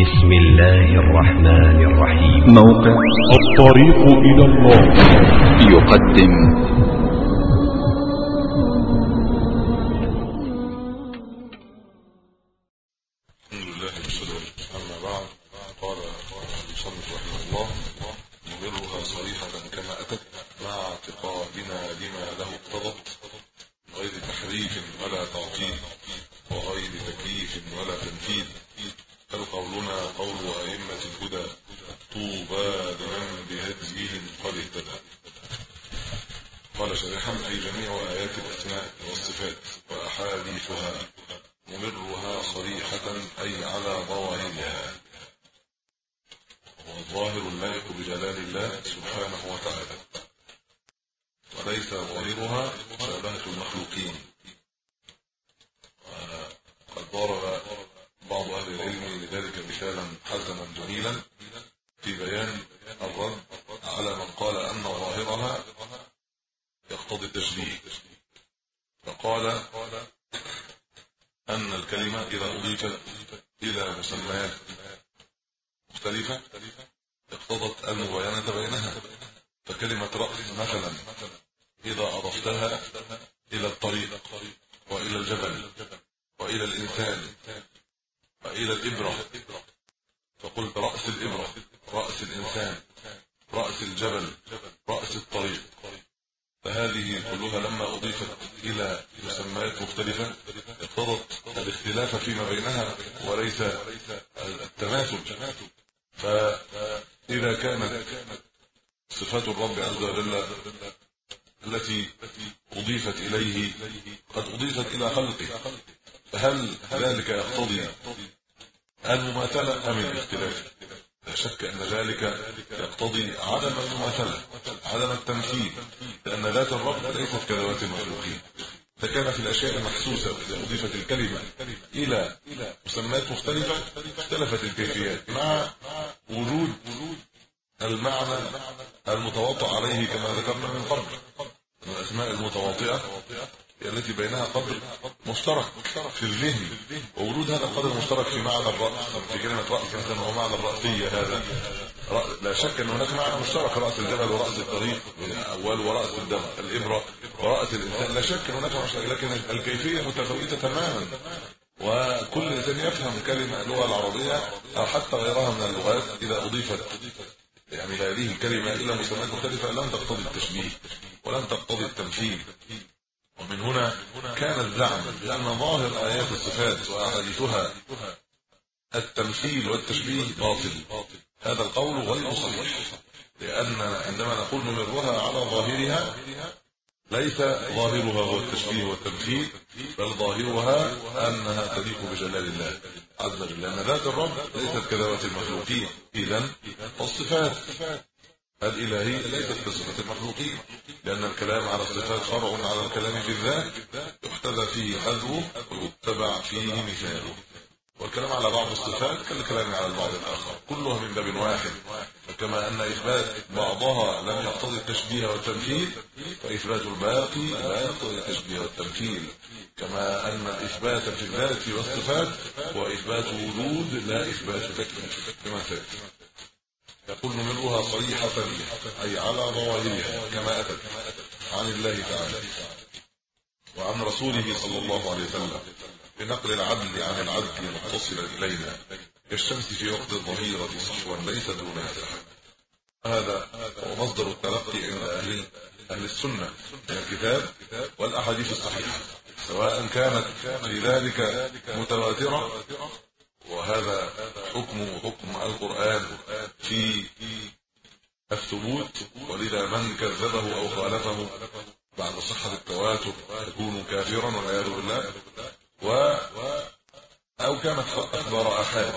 بسم الله الرحمن الرحيم. موقع الطريق إلى الله. يقدم الحمد لله والصلاة أما بعد قال المصنف رحمه الله نمرها صريحة كما أتت مع اعتقادنا لما له اقتضت غير تحريف ولا تعطيل وغير تكييف ولا تنفيذ بل قولنا قول أئمة الهدى طوبى لمن بهديهم قد اهتدى قال شريحا أي جميع آيات الأسماء والصفات وأحاديثها نمرها صريحة أي على ظواهرها والظاهر اللائق بجلال الله سبحانه وتعالى وليس ظاهرها مشابهة المخلوقين وقد ضرب بعض أهل العلم لذلك مثالا حسنا جميلا في بيان الرد على من قال أن ظاهرها يقتضي التشبيه فقال أن الكلمة إذا أضيفت إلى مسميات مختلفة اقتضت المباينة بينها فكلمة رأس مثلا إذا أضفتها إلى الطريق وإلى الجبل وإلى الإنسان وإلى الإبرة فقلت رأس الإبرة رأس الإنسان رأس الجبل رأس الطريق فهذه كلها لما أضيفت إلى مسميات مختلفة اقتضت الاختلاف فيما بينها وليس التماثل فإذا كانت الرب عز وجل التي أضيفت إليه قد أضيفت إلى خلقه. فهل ذلك يقتضي المماثلة؟ أم الاختلاف؟ لا شك أن ذلك يقتضي عدم المماثلة عدم التمثيل لأن ذات الرب ليست كذوات المخلوقين. فكان في الأشياء المحسوسة إذا أضيفت الكلمة إلى مسميات مختلفة اختلفت الكيفيات مع وجود المعنى المتواطئ عليه كما ذكرنا من قبل الأسماء المتواطئة هي التي بينها قدر مشترك في الذهن ووجود هذا القدر المشترك في معنى الرأس في كلمة رأس مثلا هو معنى الرأسية هذا. لا شك أن هناك معنى مشترك رأس الجبل ورأس الطريق أول ورأس الدم الإبرة ورأس الإنسان. لا شك أن هناك مشترك لكن الكيفية متفاوتة تماما. وكل إنسان يفهم كلمة اللغة العربية أو حتى غيرها من اللغات إذا أضيفت يعني هذه الكلمة إلى مسميات مختلفة لن تقتضي التشبيه ولن تقتضي التمثيل. ومن هنا كان الزعم بأن ظاهر آيات الصفات وأحاديثها التمثيل والتشبيه باطل. هذا القول غير صحيح لأن عندما نقول نمرها على ظاهرها ليس ظاهرها هو التشبيه والتمثيل بل ظاهرها أنها تليق بجلال الله. عز وجل لأن ذات الرب ليست كذوات المخلوقين. إذا فالصفات الإلهية ليست كصفة المخلوقين لأن الكلام على الصفات فرع على الكلام في الذات يحتذى فيه حذوه ويتبع فيه مثاله. والكلام على بعض الصفات كالكلام على البعض الآخر كلها من باب واحد. فكما أن إثبات بعضها لم يقتضي التشبيه والتمثيل فإثبات الباقي لا يقتضي التشبيه والتمثيل. كما أن إثبات في الذات والصفات هو إثبات وجود لا إثبات تكليف كما سيأتي. يقول نمرها صريحة أي على ظواهرها كما أتت عن الله تعالى وعن رسوله صلى الله عليه وسلم. بنقل العدل عن العدل متصلا إلينا كالشمس في وقت الظهيرة صحوا ليس دونها هذا. هو مصدر التلقي عند أهل أهل السنة من الكتاب والأحاديث الصحيحة. سواء كانت في ذلك متواترة وهذا حكم حكم القرآن في الثبوت ولذا من كذبه أو خالفه بعد صحة التواتر يكون كافرا والعياذ بالله. أو كانت أخبار أحاد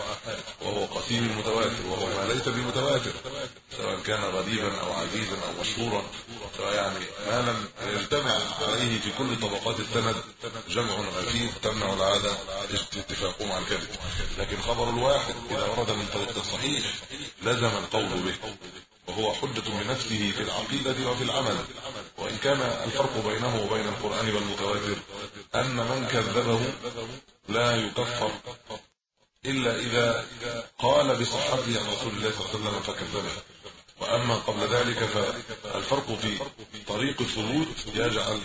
وهو قسيم المتواتر وهو ما ليس بمتواتر سواء كان غريبا أو عزيزا أو مشهورا سواء يعني ما لم يجتمع عليه في كل طبقات السند جمع غفير تمنع العادة اتفاقهم على الكذب. لكن خبر الواحد إذا ورد من طريق الصحيح لزم القول به وهو حجة بنفسه في العقيدة وفي العمل. وإن كان الفرق بينه وبين القرآن والمتواتر أن من كذبه لا يكفر إلا إذا قال بصحته عن رسول الله صلى الله عليه وسلم فكذبه. وأما قبل ذلك فالفرق في طريق الثبوت يجعل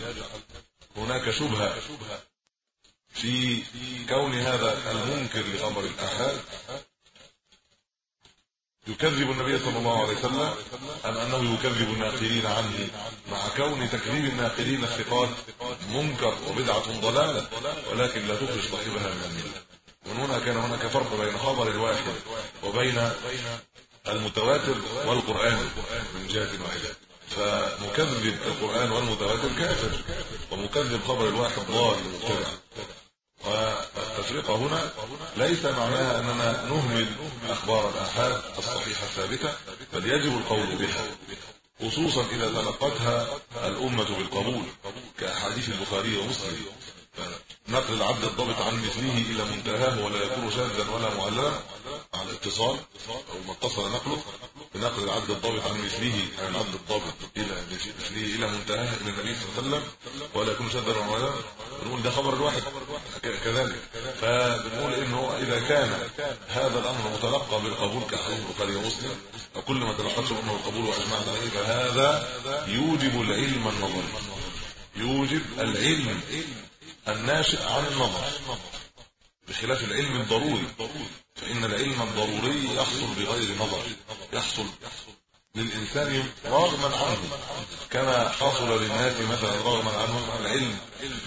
هناك شبهة في كون هذا المنكر لخبر الآحاد يكذب النبي صلى الله عليه وسلم أم أنه يكذب الناقلين عنه مع كون تكذيب الناقلين الثقات منكر وبدعة ضلالة ولكن لا تخرج صاحبها من المله ومن هنا كان هناك فرق بين خبر الواحد وبين المتواتر والقرآن من جهة واحدة. فمكذب القرآن والمتواتر كافر ومكذب خبر الواحد ضال مبتدع. والتفرقه هنا ليس معناها أننا نهمل أخبار الآحاد الصحيحة الثابتة بل يجب القول بها خصوصا إذا تلقتها الأمة بالقبول كأحاديث البخاري ومسلم. نقل العبد الضابط عن مثله إلى منتهاه ولا يكون شاذا ولا معللا على الاتصال أو ما اتصل نقله. بنقل العبد الضابط عن مثله عن العبد الضابط إلى مثله إلى منتهاه إلى النبي صلى الله عليه وسلم ولا يكون شاذا ولا بنقول ده خبر الواحد كذلك. فبنقول إنه إذا كان هذا الأمر متلقى بالقبول كحديث البخاري ومسلم وكل ما تلقته الامه بالقبول واجمعت عليه فهذا يوجب العلم النظري. يوجب العلم الناشئ عن النظر. بخلاف العلم الضروري. فإن العلم الضروري يحصل بغير نظر يحصل للإنسان رغما عنه. كما حصل للناس مثلا رغما عنهم العلم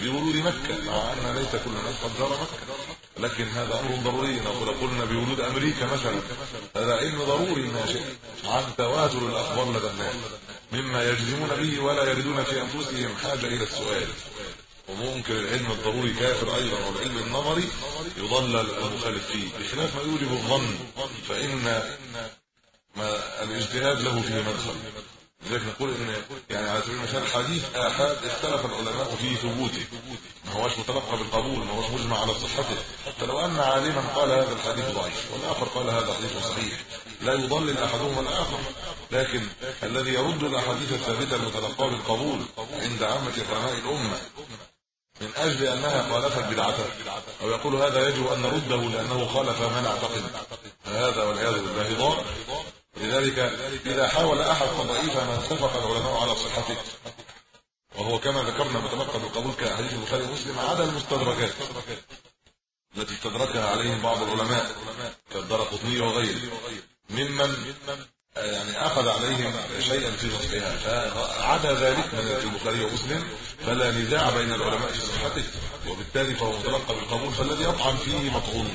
بولود مكة مع أن ليس كل الناس قد زار مكة. لكن هذا أمر ضروري. لو قلنا بولود أمريكا مثلا هذا علم ضروري ناشئ عن تواتر الأخبار لدى الناس مما يجزمون به ولا يردون في أنفسهم حاجة إلى السؤال. وممكن العلم الضروري كافر أيضا والعلم النظري يضلل المخالف فيه. بخلاف ما يوجب الظن فإن ما الاجتهاد له فيه مدخل. لذلك نقول إن يعني على سبيل المثال حديث آحاد اختلف العلماء في ثبوته. ما هوش متلقى بالقبول ما هوش مجمع على صحته. فلو أن عالما قال هذا الحديث ضعيف والآخر قال هذا حديث صحيح. لا يضلل احدهما الآخر. لكن الذي يرد الأحاديث الثابتة المتلقاة بالقبول عند عامة علماء الأمة من أجل أنها خالفت بدعته أو يقول هذا يجب أن نرده لأنه خالف ما نعتقد هذا والعياذ بالله ضار. لذلك إذا حاول أحد تضعيف ما اتفق العلماء على صحته وهو كما ذكرنا متلقى بالقبول كحديث البخاري ومسلم عدا المستدركات التي استدركها عليهم بعض العلماء كالدرقطني وغيره. ممن يعني أخذ عليهم شيئا في صحتها فعدا ذلك من البخاري ومسلم فلا نزاع بين العلماء في صحته وبالتالي فهو متلقى بالقبول فالذي يطعن فيه مطعون.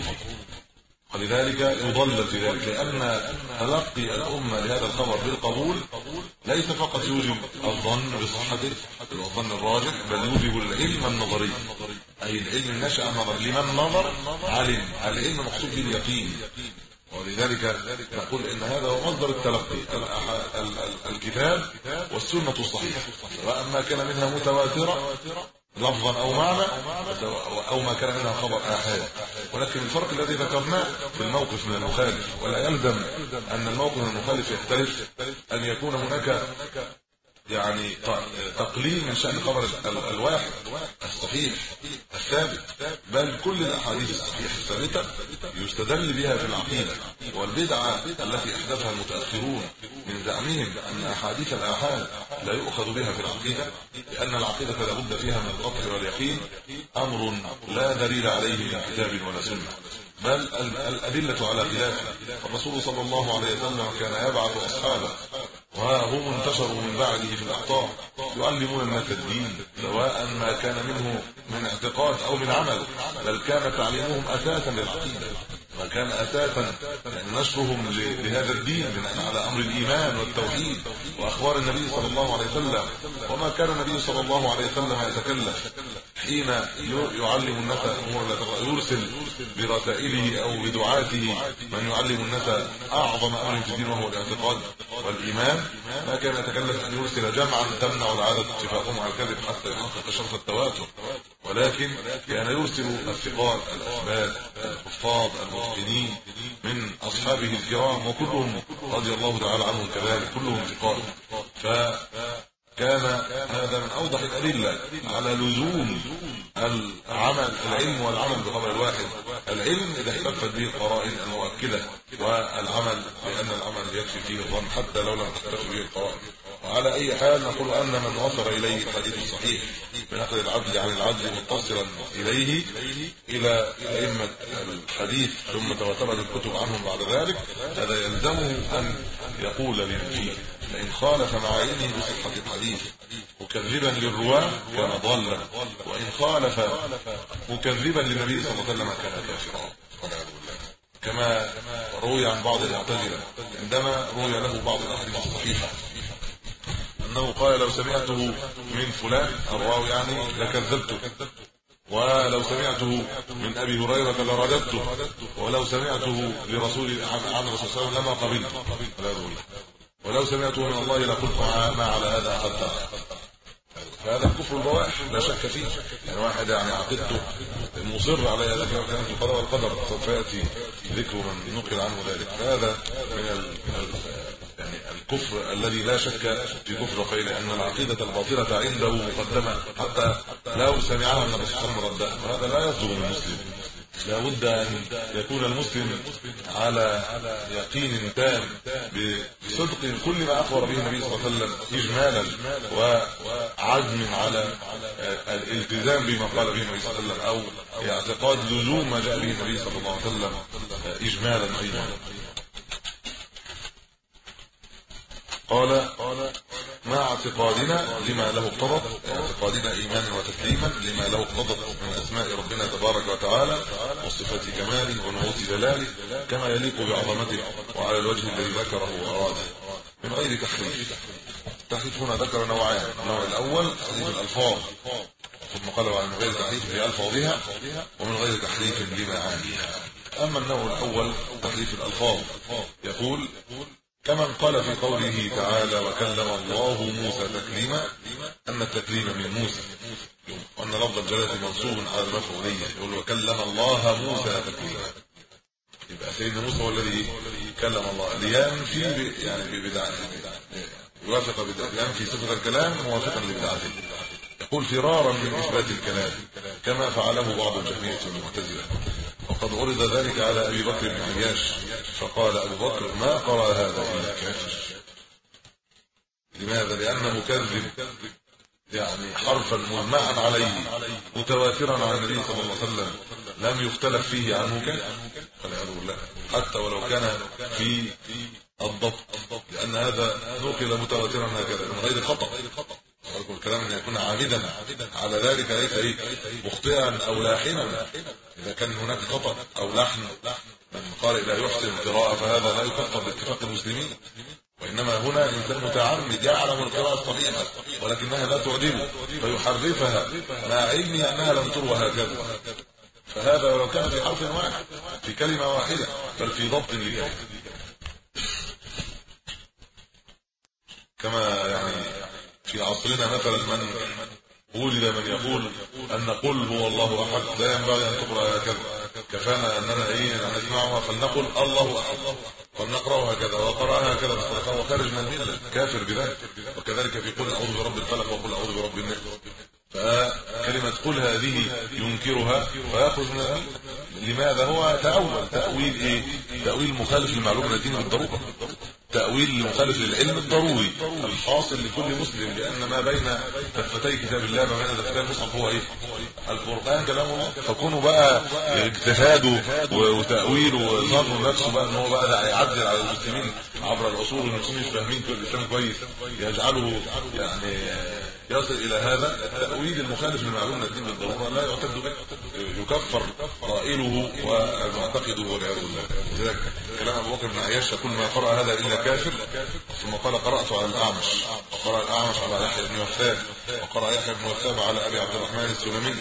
ولذلك يضلل في ذلك لأن تلقي الأمة لهذا الخبر بالقبول ليس فقط يوجب الظن بصحته الظن الراجح بل يوجب العلم النظري. أي العلم النشأ النظر لمن نظر؟ علم. العلم مقصود به اليقين ولذلك نقول إن هذا هو مصدر التلقي الكتاب والسنة الصحيحة. واما كان منها متواترة لفظا أو معنى أو ما كان منها خبر احاد ولكن الفرق الذي ذكرناه في الموقف من المخالف ولا يلزم أن الموقف من المخالف يختلف أن يكون هناك يعني تقليل من شأن خبر الواحد الصحيح الثابت. بل كل الأحاديث الصحيحة الثابتة يستدل بها في العقيدة والبدعة التي أحدثها المتأخرون من زعمهم أن أحاديث الآحاد لا يؤخذ بها في العقيدة لأن العقيدة لا بد فيها من القطع واليقين. أمر لا دليل عليه من كتاب ولا سنة. بل الأدلة على خلافه الرسول صلى الله عليه وسلم كان يبعث أصحابه وهم انتشروا من بعده في الاقطار يعلمون الناس الدين سواء ما كان منه من اعتقاد أو من عمل بل كان تعليمهم أساسا للعقيدة. وكان أساسا نشرهم لهذا الدين بناء على أمر الإيمان والتوحيد وأخبار النبي صلى الله عليه وسلم. وما كان النبي صلى الله عليه وسلم يتكلف حين يعلم الناس أمور لا يرسل برسائله أو بدعاته من يعلم الناس أعظم أمر في الدين وهو الاعتقاد والإيمان. ما كان يتكلف أن يرسل جمعا تمنع العاده اتفاقهم على الكذب حتى يحقق شرط التواتر. ولكن كان يرسل الثقات الأثبات الحفاظ المتقنين من أصحابه الكرام وكلهم رضي الله تعالى عنهم كذلك كلهم ثقات. ف كان هذا من أوضح الأدلة على لزوم العمل العلم والعمل بخبر الواحد. العلم إذا اختلفت به القرائن المؤكدة والعمل بأن العمل يكفي فيه الظن حتى لو لم تختلف به القرائن. وعلى أي حال نقول أن من وصل إليه الحديث الصحيح بنقل العدل عن العدل متصلا إليه إلى أئمة الحديث ثم تواترت الكتب عنهم بعد ذلك هذا يلزمه أن يقول فيه فان خالف مع علمه بصحة الحديث مكذبا للرواة كان ضالا وإن خالف مكذبا للنبي صلى الله عليه وسلم كان كافرا. كما روي عن بعض المعتزلة عندما روي له بعض الأحاديث الصحيحة أنه قال لو سمعته من فلان الراوي يعني لكذبته. ولو سمعته من أبي هريرة لرددته. ولو سمعته لرسول عن صلى الله لما قبلته ولو سمعته من الله لقلت ما على هذا اخذت فهذا الكفر البواح لا شك فيه. يعني واحد يعني عقيدته مصر على هذا كلام في القضاء والقدر سوف ياتي ذكر من نقل عنه ذلك. فهذا من الكفر الذي لا شك في كفر لأن العقيدة الباطلة عنده مقدمة حتى لو سمعها النبي صلى الله عليه وسلم ردها لا يصدر من المسلم. لا بد أن يكون المسلم على يقين تام بصدق كل ما أخبر به النبي صلى الله عليه وسلم اجمالا وعزم على الالتزام بما قال به النبي صلى الله عليه وسلم أو اعتقاد لزوم ما جاء به النبي صلى الله عليه وسلم اجمالا أيضا. قال مع اعتقادنا لما له اقتضت اعتقادنا إيمانا وتسليما لما له اقتضت من أسماء ربنا تبارك وتعالى وصفات كماله ونعوت جلاله كما يليق بعظمته وعلى الوجه الذي ذكره وأراده. من غير تحريف التحريف هنا ذكر نوعين النوع الأول تحريف الألفاظ. ثم قال عن غير تحريف في ألفاظها ومن غير تحريف لمعانيها. أما النوع الأول تحريف الألفاظ. يقول كمن قال في قوله تعالى وكلم الله موسى تكليما ان التكليم من موسى وأن لفظ الجلالة منصوب على المفعوليه يقول وكلم الله موسى تكليما. يبقى سيدنا موسى هو الذي كلم الله لينفي يعني ببدعة. يوافق ينفي صفة الكلام موافقا لبدعته. يقول فرارا من اثبات الكلام كما فعله بعض الجهميه المعتزلة. وقد عرض ذلك على أبي بكر بن عياش فقال أبو بكر ما قرأ هذا إلا كافر. لماذا؟ لأنه مكذب يعني حرفا مجمعا عليه متواترا عن النبي صلى الله عليه وسلم. لم يختلف فيه عنه كافر حتى ولو كان في الضبط لأن هذا نقل متواترا هكذا من غير خطا الكلام أن يكون عامدا على ذلك ليس مخطئا أو لاحنا إذا كان هناك خطأ أو لحن من قال لا يحسن القراءة فهذا لا يكفر باتفاق المسلمين. وإنما هنا انسان متعمد يعلم القراءة الصحيحة ولكنها لا تعجبه فيحرفها مع علمه أنها لم تروى هكذا. فهذا ولو كان في حرف واحد في كلمة واحدة بل في ضبط لكلمه كما يعني في عصرنا مثلا من وجد من يقول أن قل هو الله أحد لا ينبغي أن تقرأ هكذا كفانا أننا إيه نسمعها فلنقل الله أحد. فلنقراها هكذا وقرأها هكذا فهو من الملة. كافر بذلك. وكذلك في قل أعوذ برب الفلق وقل أعوذ برب الناس فكلمة قل هذه ينكرها فيخرج من لماذا؟ هو تاول تأويل إيه؟ تأويل مخالف للمعلومة الدين بالضروره تأويل مخالف للعلم الضروري الحاصل لكل مسلم لأن ما بين دفتي كتاب الله ما بين دفتي المصحف هو إيه؟ القرآن كلام الله فكونوا بقى اجتهاد وتأويل وظن نفسه بقى إن هو بقى ده هيعدل على المسلمين عبر العصور والمسلمين مش فاهمين كل الاسلام كويس يجعله يعني يصل إلى هذا تأويل المخالف لمعلومة الدين بالضرورة لا يعتد به يكفر قائله ومعتقده والعياذ بالله. لذلك كلام أبو بكر بن عياش يقول ما قرأ هذا إلا كافر ثم قال قرأت على الأعمش وقرأ الأعمش على يحيى بن وثاب وقرأ يحيى بن وثاب على أبي عبد الرحمن السلمي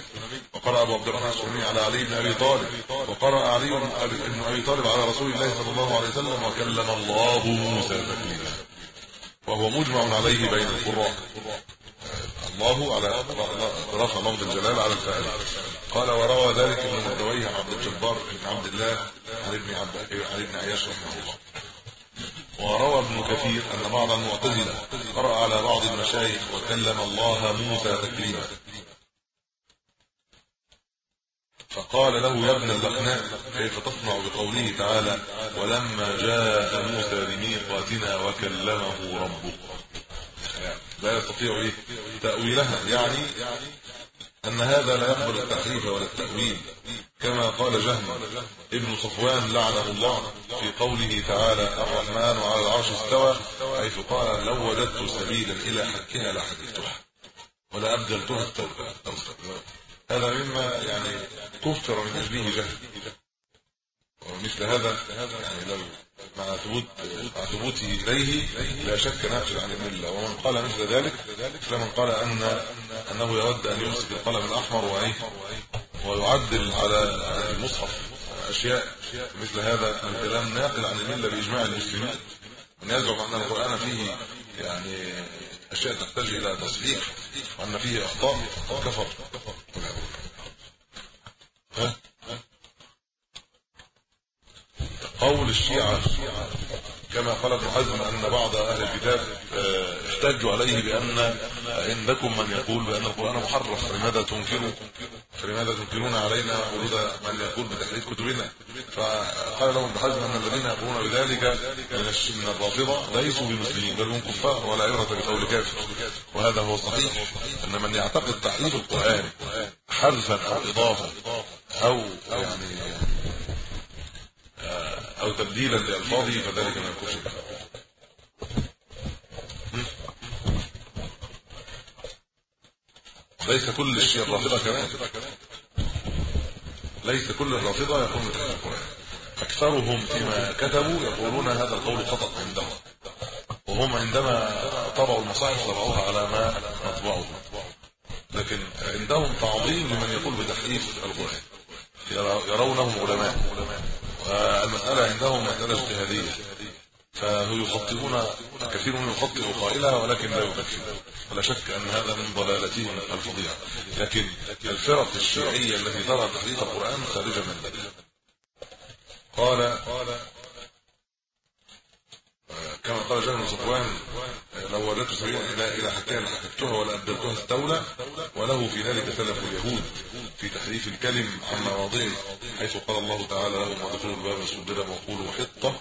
وقرأ أبو عبد الرحمن السلمي على علي بن أبي طالب وقرأ علي بن أبي طالب على رسول الله صلى الله عليه وسلم وكلم الله موسى تكليما وهو مجمع عليه بين القراء الله على رفع لفظ الجلال على الفاعل. قال وروى ذلك ابن مردويه عن عبد الجبار بن عبد الله عن ابن عبد عن ابن عياش رحمه الله. وروى ابن كثير أن بعض المعتزلة قرأ على بعض المشايخ وكلم الله موسى تكليما. فقال له يا ابن اللقناء كيف تصنع بقوله تعالى ولما جاء موسى لميقاتنا وكلمه ربه لا يستطيع تأويلها يعني أن هذا لا يقبل التحريف ولا التأويل. كما قال جهم ابن صفوان لعنه الله في قوله تعالى الرحمن على العرش استوى حيث قال لو وجدت سبيلا إلى حكها لحكيتها ولا أبدلتها التوبة. هذا مما يعني كفر من أجله جهل ومثل هذا يعني لو مع ثبوت ثبوته إليه لا شك نافذ عن الملة. ومن قال مثل ذلك فمن قال ان أنه يود أن يمسك القلم الأحمر وإيه؟ ويعدل على المصحف. أشياء مثل هذا الكلام ناقل عن الملة بإجماع المسلمين. من يزعم أن القرآن فيه يعني أشياء تحتاج إلى تصحيح وأن فيه أخطاء كفر ها؟ قول الشيعة كما قال ابن حزم أن بعض أهل الكتاب آه، احتجوا عليه بأن عندكم من يقول بأن القرآن محرف. فلماذا تنكروا؟ فلماذا تنكرون علينا ورود من يقول بتحريف كتبنا؟ فقال لهم ابن حزم أن الذين يقولون بذلك من من الرافضة ليسوا بمسلمين بل هم كفار ولا عبرة بقول كافر. وهذا هو الصحيح أن من يعتقد تحريف القرآن حذفا أو اضافه أو يعني أو تبديلا لألفاظه فذلك من الكفر ليس كل الشيء الرافضة كمان. ليس كل الرافضة يقولون بتحريف القران أكثرهم فيما كتبوا يقولون هذا القول خطا عندهم وهم عندما طبعوا المصاحف طبعوها على ما نطبعه لكن عندهم تعظيم لمن يقول بتحريف القرآن. يرونهم علماء. والمسألة عندهم مسألة اجتهادية. فيخطئون كثير منهم يخطئ قائلها ولكن لا يكفر ولا شك أن هذا من ضلالتهم الفظيعة. لكن الفرق الشيعية التي ترى تحريف القرآن خارجه من ذلك قال قال بن صفوان لو وجدت سبيلا إلى إلى حكايه لحككتها ولا ابدلتها استولى وله في ذلك سلف اليهود في تحريف الكلم عن مواضعه حيث قال الله تعالى لهم ودخلوا الباب سددا وقولوا حطة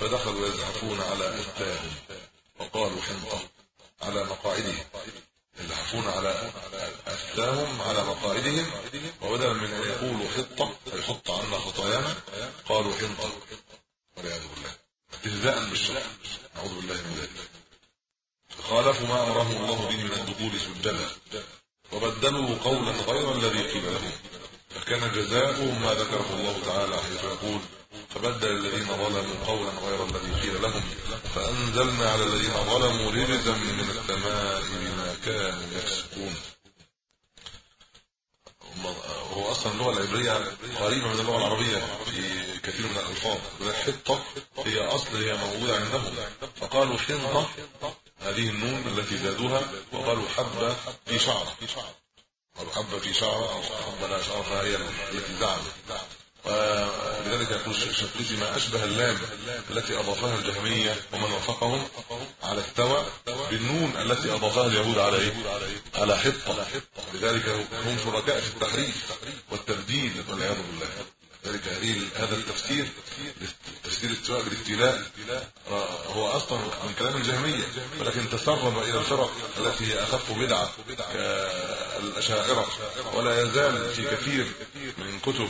فدخلوا يزحفون على اثاهم وقالوا حنطة على مقاعدهم يزحفون على اثاهم على مقاعدهم وبدلا من أن يقولوا حطة فيحط عنا خطايانا قالوا حنطة والعياذ بالله. استهزاء بالشرع. نعوذ بالله من ذلك. خالفوا ما أمرهم الله به من الدخول سجدا وبدلوا قولا غير الذي قيل لهم. فكان جزاؤهم ما ذكره الله تعالى حيث يقول فبدل الذين ظلموا قولا غير الذي قيل لهم. فأنزلنا على الذين ظلموا رجزا من السماء بما كانوا يفسقون. هو أصلا اللغة العبرية قريبة من اللغة العربية في كثير من الألفاظ الحطه هي أصل هي موجوده عندهم. فقالوا حنطه هذه النون التي زادوها وقالوا حبة في شعره قالوا حبة في شعره أو حبة لا شعره فهي التي زعمت ولذلك يقول الشنقيطي ما أشبه اللام التي أضافها الجهمية ومن وافقهم على استوى بالنون التي أضافها اليهود على إيه؟ على حطة. لذلك هم شركاء في التحريف والتبديل والعياذ بالله. ذلك هذا التفسير تفسير الاستواء بالاستيلاء هو أصلا من كلام الجهمية ولكن تسرب إلى الفرق التي هي أخف بدعة كالأشاعرة. ولا يزال في كثير من كتب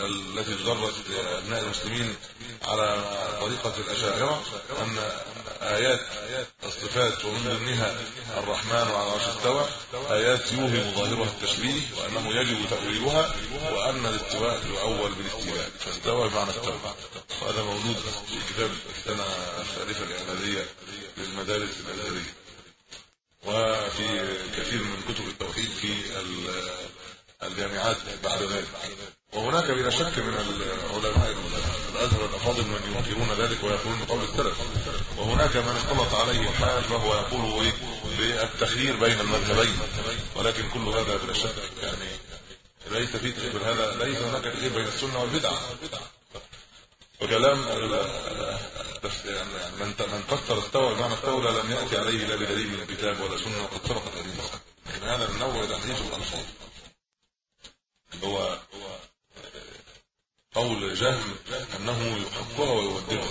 التي تدرس أبناء المسلمين على طريقة الأشاعرة أن آيات الصفات ومن ضمنها الرحمن وعلى العرش استوى آيات يوهم ظاهرها التشبيه وأنه يجب تأويلها وأن الاستواء يؤول بالاستيلاء فاستوى بمعنى استوى وهذا موجود في كتاب السنة الثالثه الاعداديه للمدارس الازهريه وفي كثير من كتب التوحيد في الجامعات بعد ذلك. وهناك بلا شك من العلماء الأزهر الافاضل من ينكرون ذلك ويقولون بقول السلف. وهناك من اختلط عليه الحال فهو يقول بالتخيير بين المذهبين. ولكن كل هذا بلا شك يعني ليس في تخيير هذا ليس هناك تخيير بين السنة والبدعة. وكلام يعني من من فسر استوى بمعنى استولى لم يأتي عليه لا بدليل من الكتاب ولا سنة وقد سبقت هذه المساله لكن هذا من نوع تحريف الالفاظ هو قول جهم أنه يحبها ويوددها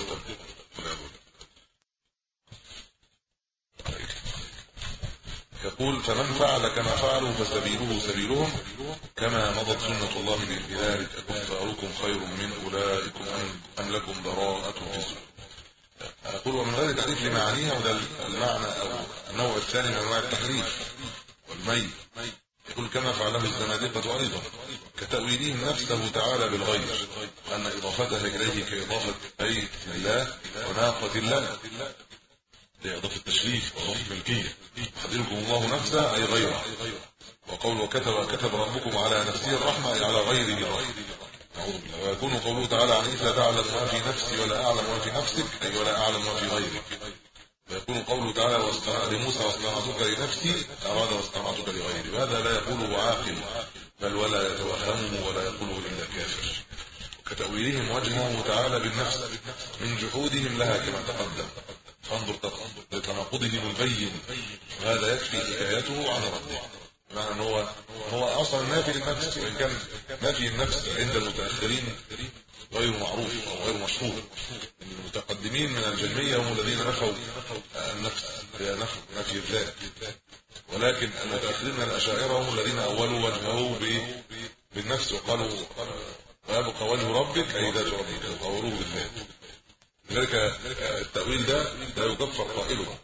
يقول فمن فعل كما فعلوا فسبيله سبيلهم كما مضت سنة الله بذلك أكفاركم خير من أولئكم أم لكم براءة في الزهد أقول ومن غير تعريف لمعانيها وده المعنى أو النوع الثاني من أنواع التحريف والميل. يقول كما فعله الزنادقة أيضا كتأويلهم نفسه تعالى بالغير أن إضافتها إليه كإضافة بيت الله وناقة الله لإضافة التشريف وإضافة ملكية يحذركم الله نفسه أي غيره وقول وكتب كتب ربكم على نفسه الرحمة أي على غيره الرحمة. ويكون قوله تعالى عن عيسى تعلم ما في نفسي ولا أعلم ما في نفسك أي ولا أعلم ما في غيرك. ويكون قوله تعالى واصطنع لموسى واصطنعتك لنفسي أراد واصطنعتك لغيري. وهذا لا يقوله عاقل بل ولا يتوهمه ولا يقوله إلا كافر. كتأويلهم وجهه تعالى بالنفس من جحودهم لها كما تقدم. لتناقضهم البين وهذا يكفي حكايته عن ربه. بمعنى ان هو هو أصلا نافي للنفس وان كان نافي النفس عند المتأخرين غير معروف أو غير مشهور. المتقدمين من الجهمية هم الذين نفوا النفس نفي الذات. ولكن المتأخرين من الأشاعرة هم الذين أولوا وجهه بالنفس وقالوا ويبقى وجه ربك أي ذات ربك. وقولوه بالذات. لذلك التأويل ده لا يكفر قائله.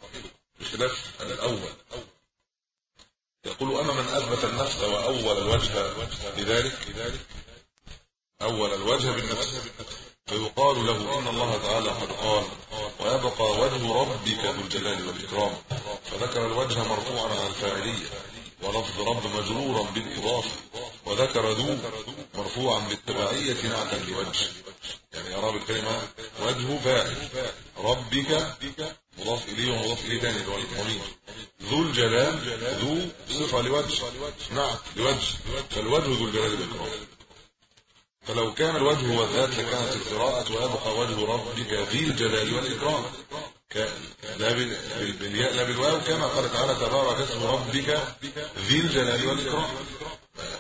بخلاف الأول. يقول أما من أثبت النفس وأول الوجه لذلك أول الوجه بالنفس فيقال له إن الله تعالى قد قال ويبقى وجه ربك ذو الجلال والإكرام. فذكر الوجه مرفوعا على الفاعلية ولفظ رب مجرورا بالإضافة وذكر ذو مرفوعا بالتبعية نعتا لوجه. يعني اعراب الكلمة وجه فاعل. ربك مضاف إليه ومضاف إليه ثاني اللي هو الضمير ذو الجلال ذو صفة لوجه. نعم لوجه. فالوجه ذو الجلال والاكرام فلو كان الوجه هو الذات لكانت القراءة ويبقى وجه ربك ذي الجلال والإكرام. لا بالياء لا بالواو كما قال تعالى تبارك اسم ربك ذي الجلال والإكرام.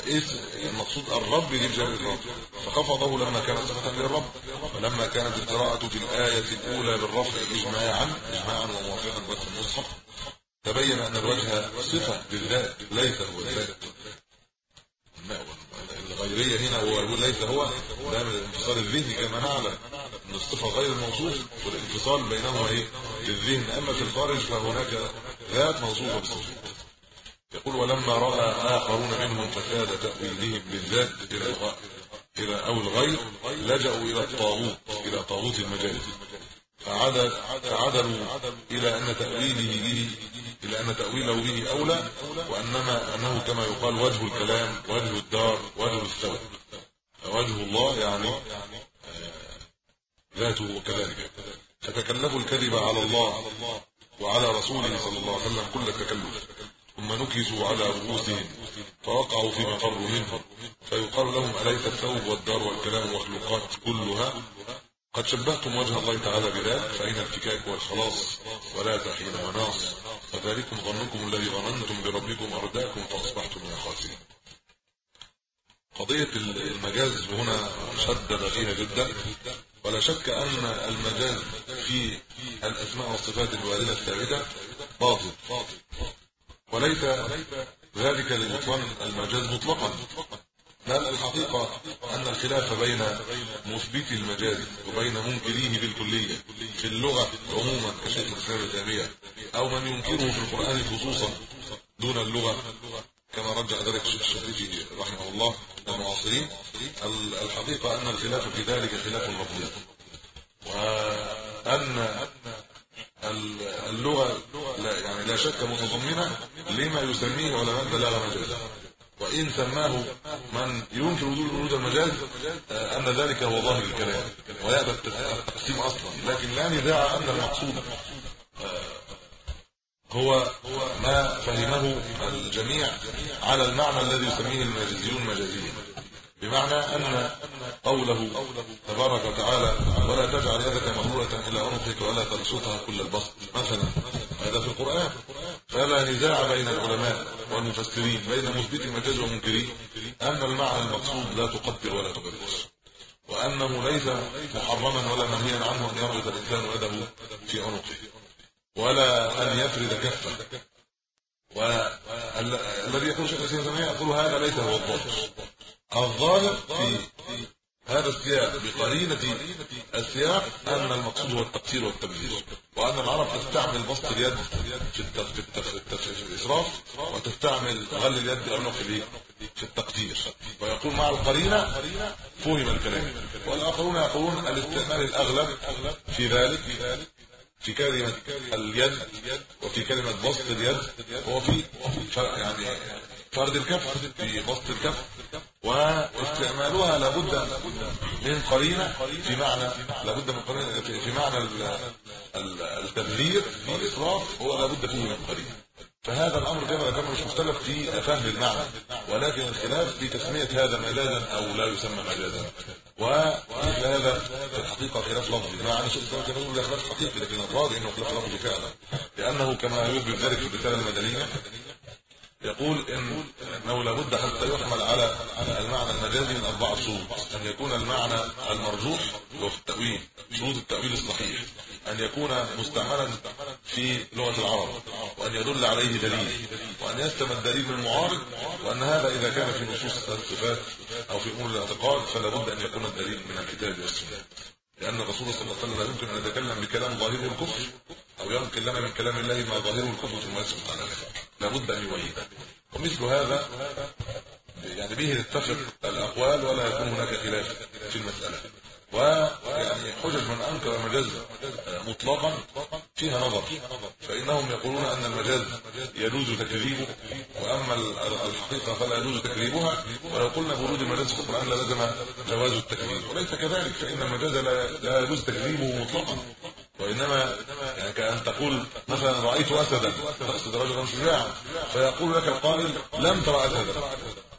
اسم المقصود الرب ذي الجلال. والاكرام فخفضه لما كانت صفة للرب. ولما كانت القراءة في الآية الأولى بالرفع اجماعا اجماعا وموافقا بس المصحف تبين أن الوجه صفة للذات ليس هو الذات. الغيرية هنا هو ليس هو؟ ده من الانفصال الذهني كما نعلم. إن الصفة غير الموصوف والانفصال بينهما إيه؟ للذهن أما في الخارج فهناك ذات موصوفة بالصفة. يقول ولما رأى آخرون منهم فساد تأويلهم بالذات إلى إلى أو الغير لجأوا إلى الطاغوت إلى طاغوت المجاز فعدل فعدلوا إلى أن تأويله به إلى أن تأويله به أولى وأنما أنه كما يقال وجه الكلام وجه الدار وجه الثوب وجه الله يعني آه، ذاته كذلك. فتكلفوا الكذب على الله وعلى رسوله صلى الله عليه وسلم كل التكلف ثم نكسوا على رؤوسهم فوقعوا فيما فروا منه فيقال لهم أليس الثوب والدار والكلام والمخلوقات كلها؟ قد شبهتم وجه الله تعالى بذلك فأين الفكاك والخلاص ولا تحين مناص. فذلكم ظنكم الذي ظننتم بربكم أرداكم فأصبحتم من الخاسرين قضية المجاز هنا شدد فيها جدا. ولا شك أن المجاز في الأسماء والصفات الواردة الثابتة باطل. وليس ذلك لبطلان المجاز مطلقا. بل الحقيقة أن الخلاف بين مثبتي المجاز وبين منكريه بالكلية في اللغة عموما كشيخ الإسلام التامية أو من ينكره في القرآن خصوصا دون اللغة كما رجع ذلك الشيخ الشريفي رحمه الله والمعاصرين الحقيقة أن الخلاف في ذلك خلاف مفروض وأن اللغة لا يعني لا شك متضمنة لما يسميه علماء بلاغة مجاز وإن سماه من ينكر وجود المجاز آه، أن ذلك هو ظاهر الكلام ويأبى التقسيم أصلا لكن لا نزاع أن المقصود آه، هو ما فهمه الجميع على المعنى الذي يسميه المجازيون مجازيا بمعنى أن قوله تبارك وتعالى ولا تجعل يدك مغلولة إلى عنقك ولا تبسطها كل البسط. مثلا هذا في القرآن. فلا نزاع بين العلماء والمفسرين بين مثبت المجاز ومنكرين أن المعنى المقصود لا تقدر ولا تقدر وانه ليس محرما ولا منهيا عنه أن يربط الإنسان يده في عنقه ولا أن يفرد كفه. والذي يقول شيخ الإسلام يقول هذا ليس هو الظاهر الظاهر في هذا السياق بقرينة السياق أن المقصود هو التقصير والتبذير وأن العرب تستعمل بسط اليد في الإسراف وتستعمل غل اليد أو في التقدير. ويقول مع القرينة فهم الكلام. والآخرون يقولون الاستعمال الأغلب في ذلك في كلمة اليد وفي كلمة بسط اليد هو في يعني فرد الكف في بسط الكف واستعمالها لابد من قرينة في معنى لابد من قرينة في معنى التبذير والاسراف هو لابد فيه من قرينة. فهذا الأمر كما ذكرنا مش مختلف في فهم المعنى ولكن الخلاف في تسمية هذا مجازا أو لا يسمى مجازا. ومثل هذا في الحقيقة خلاف لفظي مع أن الشيخ كان يقول خلاف حقيقي لكن الراجح إنه خلاف لفظي فعلا. لأنه كما يثبت ذلك في الرساله المدنيه يقول إن إنه لابد حتى يحمل على المعنى المجازي من اربعه شروط أن يكون المعنى المرجوح هو في التأويل شروط التاويل الصحيح أن يكون مستعملا في لغة العرب وأن يدل عليه دليل وأن يستمد الدليل من المعارض وأن هذا إذا كان في نصوص الصفات أو في أمور الاعتقاد فلا بد أن يكون الدليل من الكتاب والسنة. لأن الرسول صلى الله عليه وسلم يمكن أن يتكلم بكلام ظاهره الكفر أو ينقل لنا من كلام الله ما ظاهره الكفر ثم يسكت على ذلك لابد أن يبين. ومثل هذا يعني به نتفق الأقوال ولا يكون هناك خلاف في المسألة. ويعني حجج من أنكر المجاز مطلقا فيها نظر. فإنهم يقولون أن المجاز يجوز تكذيبه وأما الحقيقة فلا يجوز تكذيبها ولو قلنا بورود المجاز في القرآن لازم جواز التكذيب. وليس كذلك فإن المجاز لا يجوز تكذيبه مطلقا. وإنما يعني كأن تقول مثلا رأيت اسدا تقصد رجلا شجاعا فيقول لك القائل لم ترى اسدا.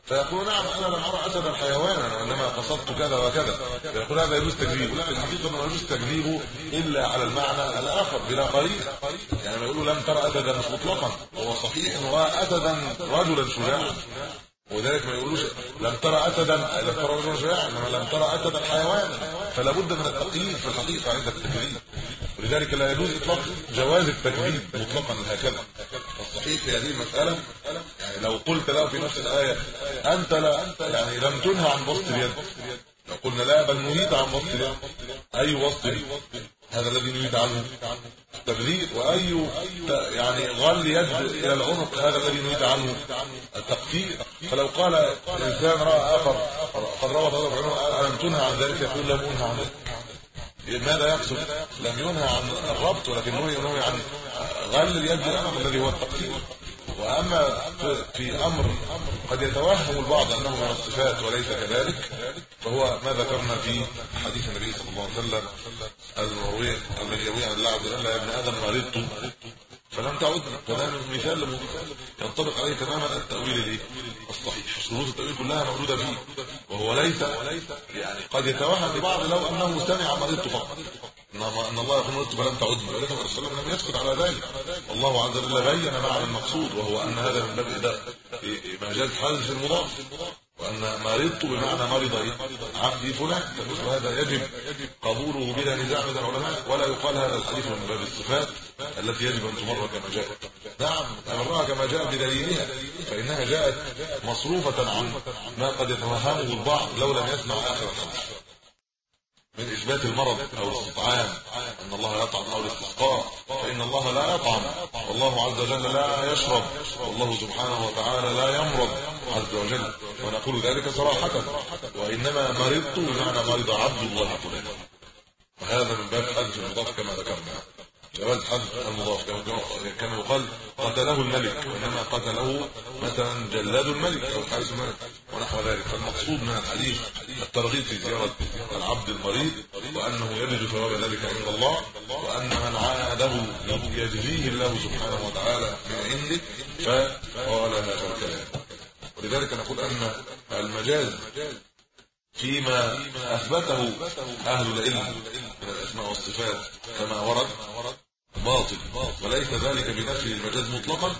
فيقول نعم أنا لم أرى اسدا حيوانا وإنما قصدت كذا وكذا. فيقول هذا يجوز تكذيبه. لا الحقيقة ما يجوز تكذيبه إلا على المعنى الآخر بلا قرينه يعني ما يقولوا لم ترى اسدا مش مطلقا. هو صحيح ان رأى اسدا رجلا شجاعا وذلك ما يقولوش لم ترى اسدا لم ترى رجلا شجاعا إنما لم ترى اسدا حيوانا. فلا بد من التقييد في الحقيقة عند التكذيب. ولذلك لا يجوز إطلاق جواز التكذيب مطلقا هكذا. فالصحيح في هذه المسألة يعني لو قلت له في نفس الآية أنت لا يعني لم تنهى عن بسط اليد. لو قلنا لا بل نهيت عن بسط اليد. أي وسط؟ هذا الذي نهيت عنه. التبذير وأي يعني غل يد إلى العنق هذا الذي نهيت عنه. التقصير. فلو قال إنسان رأى آخر قد روى هذا ألم تنهى عن ذلك؟ يقول لم أنهى عن ذلك ماذا يقصد؟ لم ينهى عن الربط ولكن نهي عن غل اليد الذي هو التقصير. وأما في أمر قد يتوهم البعض أنه من الصفات وليس كذلك فهو ما ذكرنا في حديث النبي صلى الله عليه وسلم المروي الذي يروي عن الله عز وجل يا ابن آدم مرضت فلم تعد فده مثال ينطبق عليه تماما التأويل الصحيح. شروط التأويل كلها موجودة فيه وهو ليس يعني قد يتوهم البعض لو أنه سمع مرضت فقط. إن الله يقول مرضت فلم تعد ولكن الرسول لم يسكت على ذلك. والله عز وجل بين معنى المقصود وهو أن هذا من باب ما جاء حذف المضاف وأن مرضت بمعنى مرض عبدي فلان فمثل هذا يجب قبوله بلا نزاع من العلماء ولا يقال هذا الحديث من باب الصفات. التي يجب أن تمر كما جاءت نعم تمرها كما جاء بدليلها. فإنها جاءت مصروفة عن ما قد يتوهمه البعض لو لم يسمع آخر الحديث. من إثبات المرض أو الاستطعام أن الله يطعم أو الاستسقاء فإن الله لا يطعم. والله عز وجل لا يشرب. والله سبحانه وتعالى لا يمرض عز وجل. ونقول ذلك صراحة. وإنما مرضت بمعنى مرض عبد الله فلان وهذا من باب حذف المضاف كما ذكرنا. جواز حذف المضاف كما يقال قتله الملك وإنما قتله مثلا جلاد الملك أو حارس الملك ونحو ذلك. فالمقصود من الحديث الترغيب في زيارة العبد المريض وأنه يجد ثواب ذلك عند الله وأن من عاده يجزيه الله سبحانه وتعالى من عنده فقال هذا الكلام. ولذلك نقول أن المجاز فيما أثبته أهل العلم من الأسماء والصفات كما ورد باطل. وليس ذلك بنفي المجاز مطلقا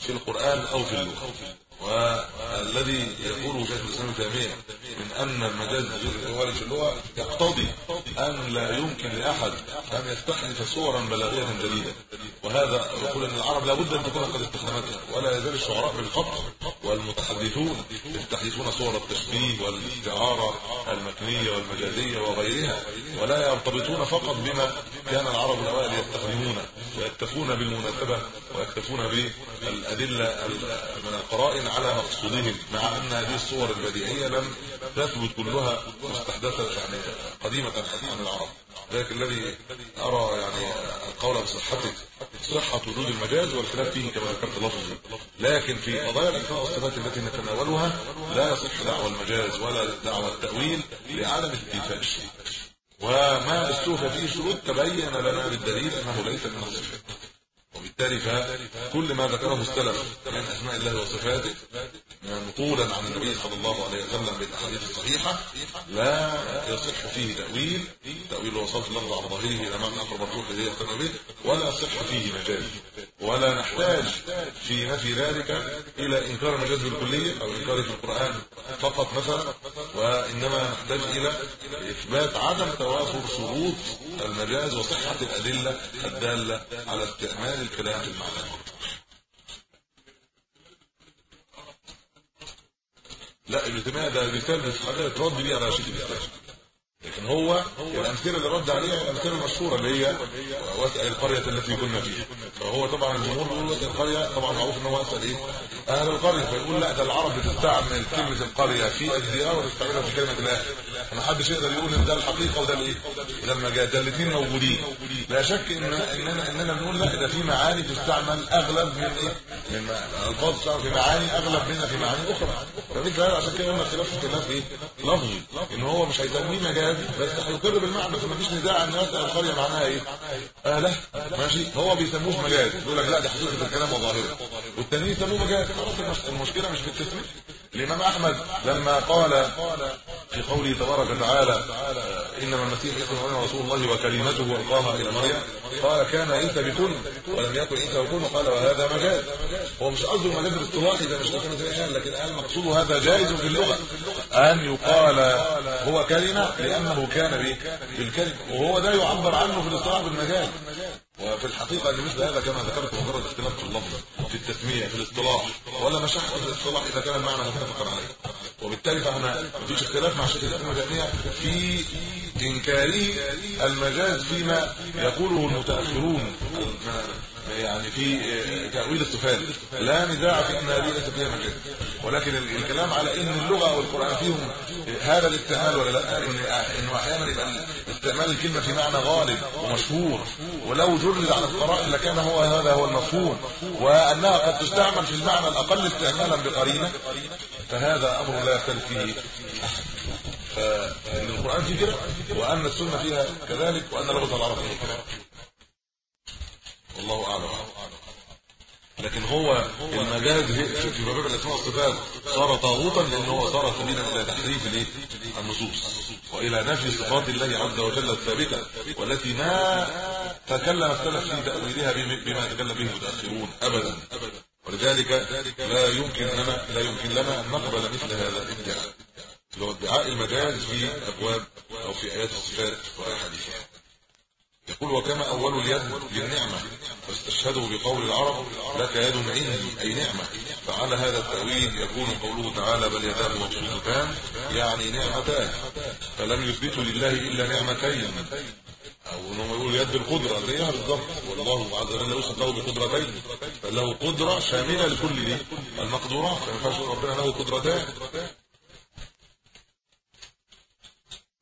في القرآن أو في اللغة والذي يقوله شيخ الإسلام تيمية من أن المجاز غير الوارد في اللغة يقتضي أن لا يمكن لأحد أن يستحدث صورا بلاغية جديدة. وهذا يقول إن العرب لابد أن تكون قد استخدمتها. ولا يزال الشعراء بالخط والمتحدثون يستحدثون صور التشبيه والاستعاره المكنية والمجازية وغيرها. ولا يرتبطون فقط بما كان العرب الاوائل يستخدمونه ويكتفون بالمناسبة ويكتفون بالأدلة من القرائن على مقصودهم مع أن هذه الصور البديهية لم تثبت كلها مستحدثة يعني قديمة عن العرب. ذلك الذي أرى يعني القول بصحته صحة وجود المجاز والخلاف فيه كما ذكرت لفظي. لكن في قضايا الاسماء والصفات التي نتناولها لا يصح دعوى المجاز ولا دعوى التأويل لعدم الشروط وما أستوفى فيه شروط تبين لنا بالدليل أنه ليس من الصفات وبالتالي فكل ما ذكره السلف من أسماء الله وصفاته منقولا عن النبي صلى الله عليه وسلم بالأحاديث الصحيحة. لا يصح فيه تأويل. تأويل وصف اللفظ على ظاهره إلى معنى اخر مرفوع الذي يهتم به. ولا يصح فيه مجاز. ولا نحتاج في نفي ذلك إلى إنكار المجاز بالكليه أو انكاره في القرآن فقط مثلا. وإنما نحتاج إلى إثبات عدم توافر شروط المجاز وصحة الأدلة الدالة على استعمال الكلام في المعنى. لا تيمية ده رساله حاجة ترد بيها على شيخ الاسلام لكن هو الأمثلة اللي رد عليها الأمثلة المشهورة اللي هي واسال القرية التي كنا فيها. فهو طبعا الجمهور بيقول القرية طبعا معروف إن هو اسال إيه؟ أهل القرية فيقول لا ده العرب بتستعمل كلمة القرية في الديار وتستعملها في كلمة الاهل ما حدش يقدر يقول إن ده الحقيقة وده الإيه؟ ده المجاز ده الاثنين موجودين. لا شك ان اننا إننا بنقول لا ده في معاني تستعمل أغلب من إيه؟ من الفاظ في معاني أغلب منها في معاني أخرى. فبالتالي عشان كده قلنا خلاف خلاف إيه؟ لفظي. إن هو مش هيسميه مجاز بس هيقر بالمعنى بس مفيش نزاع ان القرية معناها إيه؟ اله ماشي؟ هو بيسموش مجاز. يقول لك لا ده حقيقة الكلام وظاهرة. والتانيين يسموه مجاز. خلاص المشكلة مش في التسميه الإمام أحمد لما قال في قوله تبارك وتعالى إنما المسيح مريم رسول الله وكلمته ألقاها إلى مريم قال كان عيسى بكن ولم يكن عيسى بكن قال وهذا مجاز. هو مش قصده المجاز الاصطلاحي ده مش كلمه لكن قال مقصوده هذا جائز في اللغة. أن يقال هو كلمة لأنه كان بالكلمة وهو ده يعبر عنه في الاصطلاح بالمجاز. وفي الحقيقة ان مثل هذا كما ذكرت مجرد اختلاف في اللفظ في التسمية في الاصطلاح. ولا مشاحة الاصطلاح إذا كان المعنى متفقا عليه. وبالتالي فاحنا مفيش اختلاف مع شيخ الإسلام تيميه في انكاره المجاز فيما يقوله المتأخرون. يعني في تأويل الصفات لا نزاع في إن هذه ليست فيها مجاز ولكن الكلام على إن اللغة والقران فيهم هذا الاستعمال ولا لا؟ ان إنه أحيانا يبقى استعمال الكلمة في معنى غالب ومشهور. ولو جرد على القرائن لكان هو هذا هو المفهوم. وأنها قد تستعمل في المعنى الأقل استعمالا بقرينة فهذا أمر لا يختلف فيه فإن القرآن فيه كده وأن السنة فيها كذلك وأن لغه العرب فيها والله أعلم. لكن هو المجاز في باب الأسماء والصفات. صار طاغوتا لأنه هو صار سبيلا إلى تحريف النصوص. وإلى نفي صفات الله عز وجل الثابتة والتي ما تكلم السلف في تأويلها بما يتكلم به المتأخرون ابدا. ولذلك لا يمكن لنا لا يمكن لنا أن نقبل مثل هذا الادعاء اللي هو ادعاء المجاز في أبواب أو في آيات الصفات واحاديثها يقول وكما أول اليد للنعمة فاستشهدوا بقول العرب لك يد عندي أي نعمة. فعلى هذا التأويل يكون قوله تعالى بل يداه مبسوطتان يعني نعمتان. فلم يثبتوا لله إلا نعمتين. أو انه يقول يد القدرة زيها بالظبط والله عز وجل يوصف له بقدرتين. فله قدرة شاملة لكل المقدورات فما ينفعش ربنا له قدرتان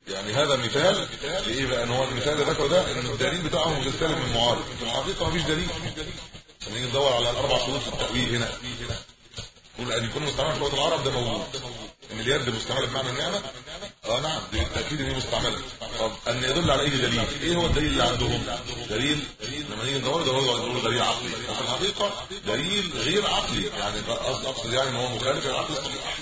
يعني هذا مثال إيه بقى؟ إن هو المثال اللي ذكره ده إن الدليل بتاعهم مستلم من معارض. في الحقيقة مفيش دليل. نيجي ندور على الأربع شروط في التأويل هنا. نقول أن يكون مستعمل في لغة العرب ده موجود. إن اليد مستعملة بمعنى النعمة؟ آه نعم بالتأكيد إن هي مستعملة. طب أن يدل على اي دليل؟ إيه هو الدليل اللي عندهم؟ دليل لما نيجي ندور ده هو دليل عقلي. وفي الحقيقة دليل غير عقلي. يعني أقصد يعني إن هو مخالف للعقل الصحيح.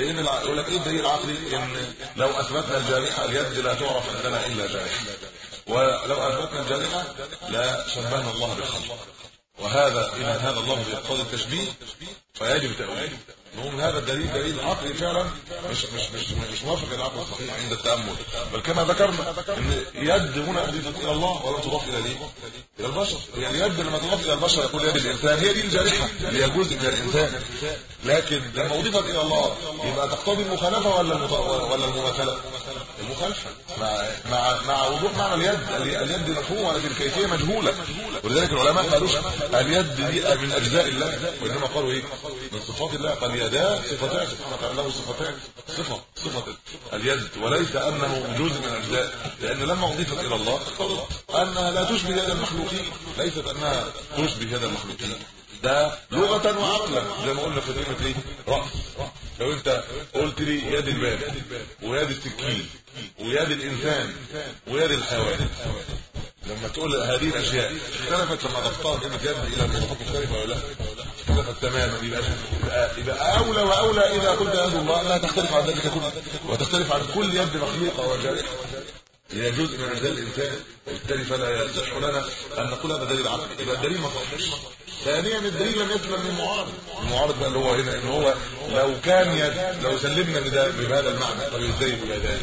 لأن يقول لك إيه الدليل العقلي إن لو أثبتنا الجارحه اليد لا تعرف عندنا إلا جارحه ولو أثبتنا الجارحه لا شبهنا الله بالخلق. وهذا إذا هذا اللفظ يقتضي التشبيه فيجب تأويله. نقول هذا الدليل دليل عقلي فعلا. مش مش مش مش موافق للعقل الصحيح عند التأمل. بل كما ذكرنا إن يد هنا اضيفت إلى الله ولا تضاف إلى ليه إلى البشر. يعني اليد لما تضاف إلى البشر يقول يد الإنسان هي دي الجارحه اللي هي جزء من الإنسان. لكن لما أضيفت إلى الله يبقى تقتضي المخالفة ولا ولا المماثلة؟ المخالفه مع مع مع وضوح معنى اليد. اليد مفهومة ولكن الكيفيه مجهولة. ولذلك العلماء قالوش اليد دي من أجزاء الله وإنما قالوا إيه؟ من صفات الله. قال يدا صفتان. سبحانه له صفتان. صفة صفة. اليد. وليس أنه جزء من اجزاء لأن لما أضيفت إلى الله اقتضت أنها لا تشبه يد المخلوقين. ليست أنها تشبه يد المخلوقين. ده لغة وعقلا. زي ما قلنا في كلمة إيه؟ رأس. لو أنت قلت لي يد الباب ويد السكين ويد الانسان ويد الحيوان لما تقول هذه الأشياء اختلفت لما ضفتها كلمه يد إلى المصحف مختلفه ولا لا؟ اختلفت تماما يبقى يبقى أولى وأولى إذا قلت يد الله لا تختلف عن ذلك كله وتختلف عن كل يد مخلوقة وجارحه هي جزء من أجزاء الإنسان وبالتالي فلا يصح لنا أن نقول هذا دليل عقلي. يبقى الدليل ما ثانيا الدليل لم من المعارض المعارض بقى اللي هو هنا إن هو لو كان يد لو سلمنا بده بهذا المعنى طب إزاي بهذا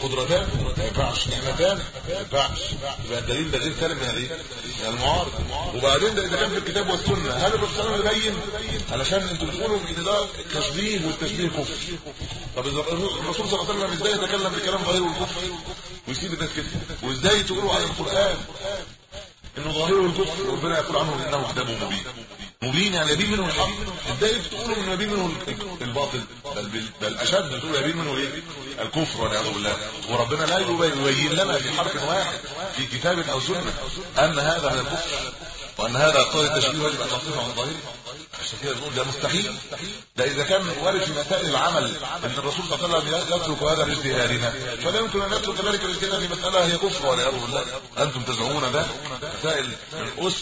قدرتان ما ينفعش نعمتان ما ينفعش. يبقى الدليل ده غير سالم من من المعارض. وبعدين ده إذا كان في الكتاب والسنة هل الرسول صلى الله عليه يبين علشان أنتوا بتقولوا إن ده تشبيه والتشبيه كفر. طب إذا الرسول صلى الله عليه وسلم إزاي يتكلم بكلام ظاهره الكفر؟ ويسيب الناس كده. وإزاي تقولوا عن القرآن؟ إنه ظاهره الكفر ربنا يقول عنه إنه كتاب مبين. مبين يعني يبين منه الحق. إزاي بتقولوا إنه يبين منه الباطل؟ بل بل أشد بتقولوا يبين منه إيه؟ الكفر والعياذ بالله. وربنا لا يبين لنا في حرف واحد في كتاب أو سنة أن هذا من الكفر وأن هذا يقتضي التشبيه واجب ان نصفه عن ظاهره عشان كده بنقول ده مستحيل. ده إذا كان وارد في مسائل العمل إن الرسول صلى الله عليه وسلم يترك هذا لاجتهادنا فلا يمكن أن يترك ذلك الاجتهاد في مسألة هي كفر والعياذ بالله. أنتم تزعمون ده؟ مسائل من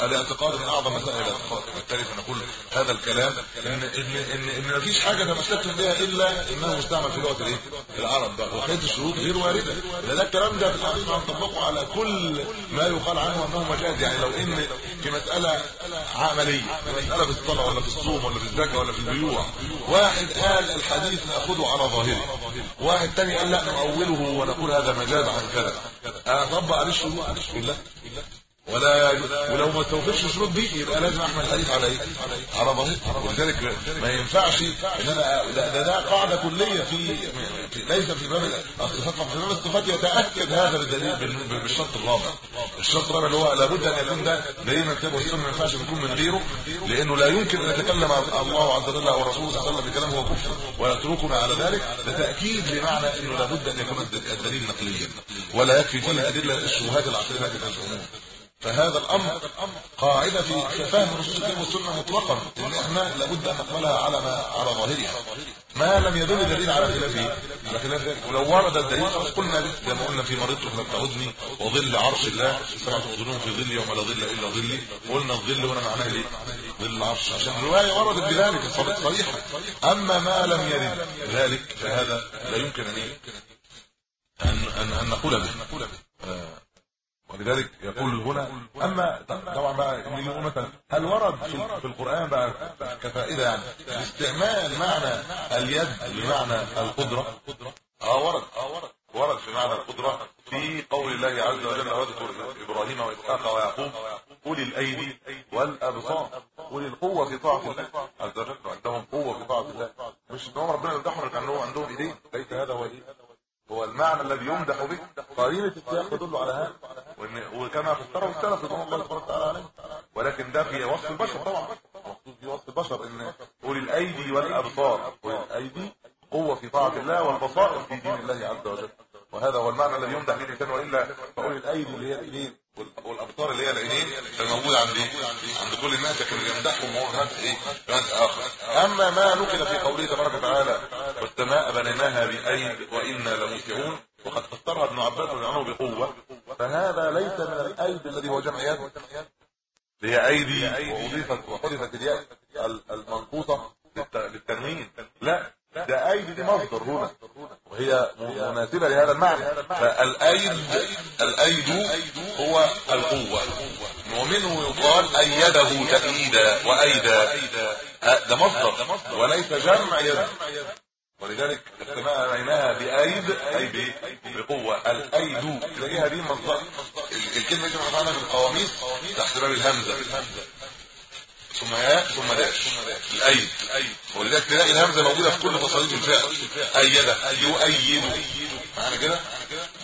الاعتقاد من أعظم مسائل الاعتقاد. بالتالي فنقول هذا الكلام ان ان ان, ما فيش حاجة تمسكتم بها إلا إنه مستعمل في لغه الإيه؟ العرب ده وقيد الشروط غير واردة. ده الكلام ده في الحقيقة نطبقه على كل ما يقال عنه انه مجاز. يعني لو إن في مسألة عملية مسألة في الصلاه ولا في الصوم ولا في الزكاة ولا في البيوع. واحد قال الحديث نأخذه على ظاهره. واحد تاني قال لا نؤوله ونقول هذا مجاز عن كذا. اطبق عليه الشروط بالله ولا ولو ما توفرش الشروط دي يبقى لازم احمل الحديث على إيه على ظاهر ولذلك ما ينفعش إن أنا ده, ده قاعدة كلية في, في ليس في باب الصفات في باب الصفات يتأكد هذا بالدليل بالشرط الرابع. الشرط الرابع اللي هو لابد أن يكون ده دليل من الكتاب والسنة ما ينفعش يكون من غيره لأنه لا يمكن أن يتكلم الله عز وجل أو رسوله صلى الله عليه وسلم بكلام هو كفر ويتركنا على ذلك. ده تأكيد لمعنى إنه لابد أن يكون الدليل نقليا. ولا يكفي فيه أدلة الشبهات العقليه التي تزعمون فهذا الأمر قاعدة في فهم الكتاب والسنة مطلقا ان إحنا لابد أن نقبلها على ما على ظاهرها. ما لم يدل دليل على خلافه على خلاف ذلك. ولو ورد الدليل قلنا زي ما قلنا في مرضت فلم تعودني وظل عرش الله. سبعة ظلون في ظل يوم لا ظل إلا ظلي. قلنا الظل هنا معناه إيه؟ ظل العرش عشان الرواية وردت بذلك صريحة. أما ما لم يرد ذلك فهذا لا يمكن أن أن أن, أن نقول به. آه ولذلك يقول هنا أما طبعا بقى مثلا هل ورد في القرآن بقى كفائدة يعني؟ استعمال معنى اليد بمعنى القدرة. آه ورد ورد في معنى القدرة في قول الله عز وجل واذكر إبراهيم وإسحاق ويعقوب أولي الأيدي والأبصار أولي القوة في طاعة الله عز وجل عندهم قوة في طاعة الله. مش إن ربنا يمدحهم كانهم عندهم إيدين. ليس هذا هو إيه؟ هو المعنى الذي يمدح به. قرينة السياق تدل على هذا. وكما فسره السلف رضوان الله سبحانه وتعالى عليه. ولكن ده في وصف البشر طبعا. مخصوص في وصف البشر إن أولي الأيدي والأبصار. أولي الأيدي قوة في طاعة الله والبصائر في دين الله عز وجل. وهذا هو المعنى الذي يمدح به الإنسان وإلا فأولي الأيدي اللي هي الإيدين. والابصار اللي هي العينين موجود عند عند كل الناس لكن يمدحهم هو ناس إيه؟ ناس آخر. أما ما نقل في قوله تبارك وتعالى والسماء بنيناها بايد وإنا لموسعون وقد فسرها ابن عباس عنه بقوة فهذا ليس من الايد الذي هو جمع يد هي أيدي واضيفت وحذفت الياء المنقوصة للتنوين. لا ده أيدي دي مصدر هنا. وهي مناسبه لهذا المعنى. فالأيد الأيد هو القوة. ومنه يقال أيده تأييدا وأيدا. آه، ده مصدر. وليس جمع يد. ولذلك بينها بأيد أي بقوة. الأيد. تلاقيها دي مصدر. ال- الكلمة دي معانا في القواميس تحت باب الهمزة. ثم ياء ثم داش الأيد. ولذلك تلاقي الهمزه موجودة في كل تصاريف الفعل. ايده يؤيد. معنى كده؟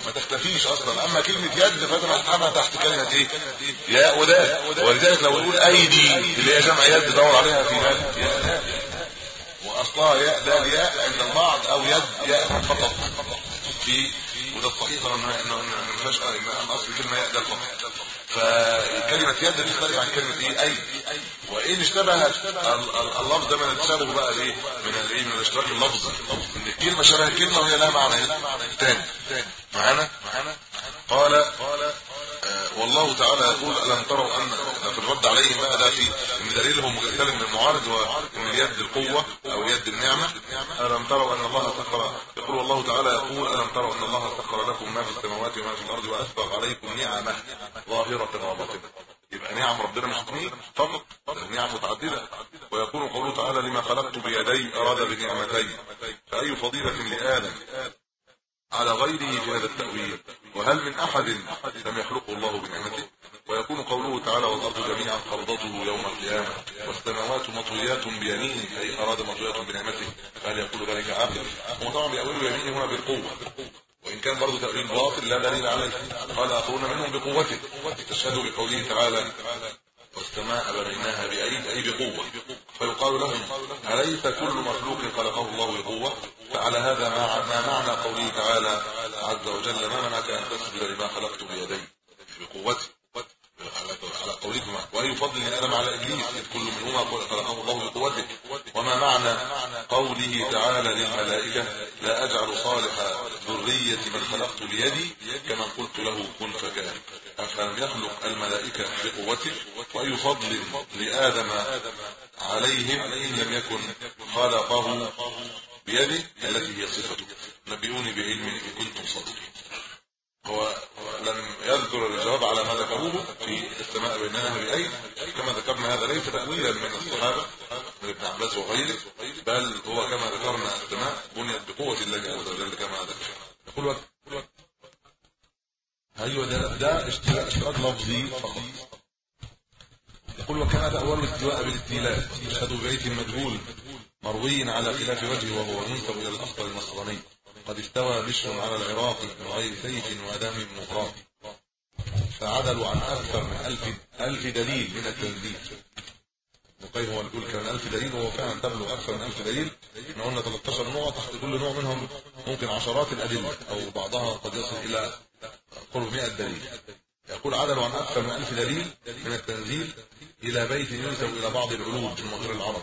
ما تختفيش أصلا. أما كلمة يد فانا هتحمها تحت كلمة إيه؟ ياء ودال ولذلك لو نقول أيدي اللي هي جمع يد دور عليها في ياء وأصلها ياء دال ياء عند البعض أو يد ياء فقط. في وده الصحيح. انه انه ما ان أصل الكلمة ياء دال فقط فكلمة يد تختلف عن كلمة إيه؟ أي. وان اشتبه؟ ال- ال- اللفظ ده من التشابه بقى إيه؟ من الايه من الاشتراك اللفظي. إن الكلمة شبه الكلمة وهي لها معنى إيه؟ تاني. معانا؟ قال والله تعالى يقول ألم تروا أن في الرد عليهم بقى ده في دليلهم مختلف من المعارض وان اليد القوة أو يد النعمة؟ ألم تروا أن الله سخر يقول الله تعالى يقول ألم تروا أن الله سخر لكم ما في السماوات وما في الأرض وأسبغ عليكم نعمة ظاهرة وباطنه يبقى نعم ربنا مش فقط نعم متعدده ويقول قوله تعالى لما خلقت بيدي أراد بنعمتين فأي فضيلة لآدم على غيره في هذا التأويل؟ وهل من أحد لم يخلقه الله بنعمته؟ ويكون قوله تعالى والأرض جميعا قبضته يوم القيامة والسماوات مطويات بيمينه أي أراد مطويات بنعمته فهل يقول ذلك عاقل هو طبعا بيأول يمينه هنا بالقوة. وإن كان برضه تأويل باطل لا دليل عليه. قال أخرون منهم بقوته. تشهدوا بقوله تعالى والسماء بنيناها بأيد أي بقوة فيقال لهم أليس كل مخلوق خلقه الله بقوة؟ فعلى هذا ما ما معنى قوله تعالى عز وجل ما منعك أن تسجد لما خلقت بيدي؟ بقوتي على على قولكم وأي فضل آدم على إبليس إذ كل منهما خلقه الله بقوته. وما معنى قوله تعالى للملائكة لا أجعل صالح ذرية من خلقت بيدي كما قلت له كن فكان أفلم يخلق الملائكة بقوته؟ وأي فضل لآدم عليهم إن لم يكن خلقه بيده التي هي صفته. نبئوني بعلم إن كنتم صادقين. هو لم يذكر الجواب على ما ذكروه في السماء بينها بأيد كما ذكرنا هذا ليس تأويلا من الصحابة من ابن عباس وغيره بل هو كما ذكرنا السماء بنيت بقوة الله عز وجل كما ذكر. يقول وقت أيوه ده ده اشتراك لفظي فقط. يقول وكان تأول الاستواء بالاستيلاء يشهد ببيت مجهول مروي على خلاف وجهه وهو ينسب إلى الاخطر النصراني قد استوى بشر على العراق من غير سيف ودم مغراق. فعدلوا عن أكثر من ألف ألف دليل من التنزيل. القيم هو يقول كان ألف دليل؟ وهو فعلا تبلغ أكثر من ألف دليل. إحنا قلنا 13 نوع تحت كل نوع منهم ممكن عشرات الأدلة أو بعضها قد يصل إلى قرب 100 دليل. يقول عدلوا عن أكثر من ألف دليل من التنزيل إلى بيت ينسب إلى بعض العلوم من غير العرب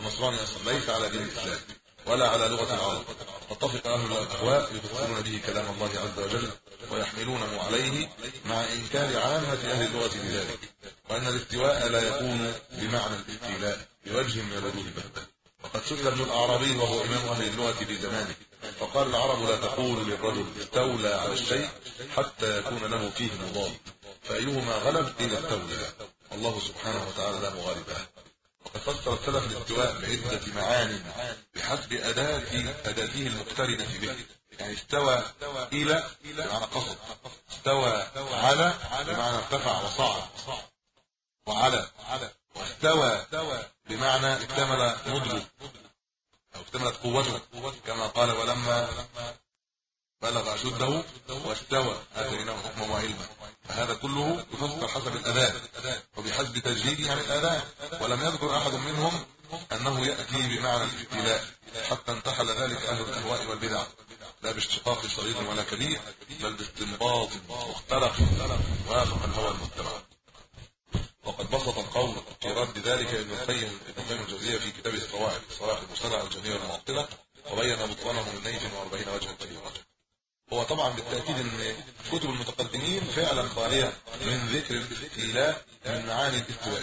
النصراني أصلا ليس على دين الإسلام ولا على لغة العرب. واتفق أهل الأهواء يفسرون به كلام الله عز وجل ويحملونه عليه مع إنكار عامة أهل اللغة بذلك وأن الاستواء لا يكون بمعنى الاستيلاء بوجه من الوجوه البتة وقد سئل ابن الأعرابي وهو إمام أهل اللغة في زمانه فقال العرب لا تقول للرجل استولى على الشيء حتى يكون له فيه مضاد فأيهما غلب قيل استولى الله سبحانه وتعالى لا مغالب له وقد فسر السلف الاستواء بعدة معاني بحسب أداة أداته المقترنة به. يعني استوى إلى بمعنى قصد. استوى على بمعنى ارتفع وصعد وعلى. واستوى بمعنى اكتمل نضجه أو اكتملت قوته كما قال ولما بلغ أشده واستوى آتيناه حكما وعلما. فهذا كله يفسر حسب الأداء وبحسب تجريده عن الأداء ولم يذكر أحد منهم أنه يأتي بمعنى الاستيلاء حتى انتحل ذلك أهل الأهواء والبدع. لا باشتقاق صغير ولا كبير بل باستنباط مختلف وافق الهوى المتبع وقد بسط القول في رد ذلك ابن القيم ابن القيم الجوزية في كتابه الصواعق صلاح المصطلح الجميع المعطلة وبين بطلانه من نيف وأربعين وجها كبيرا هو طبعا بالتأكيد إن كتب المتقدمين فعلا خالية من ذكر الاستيلاء من معاني الاستواء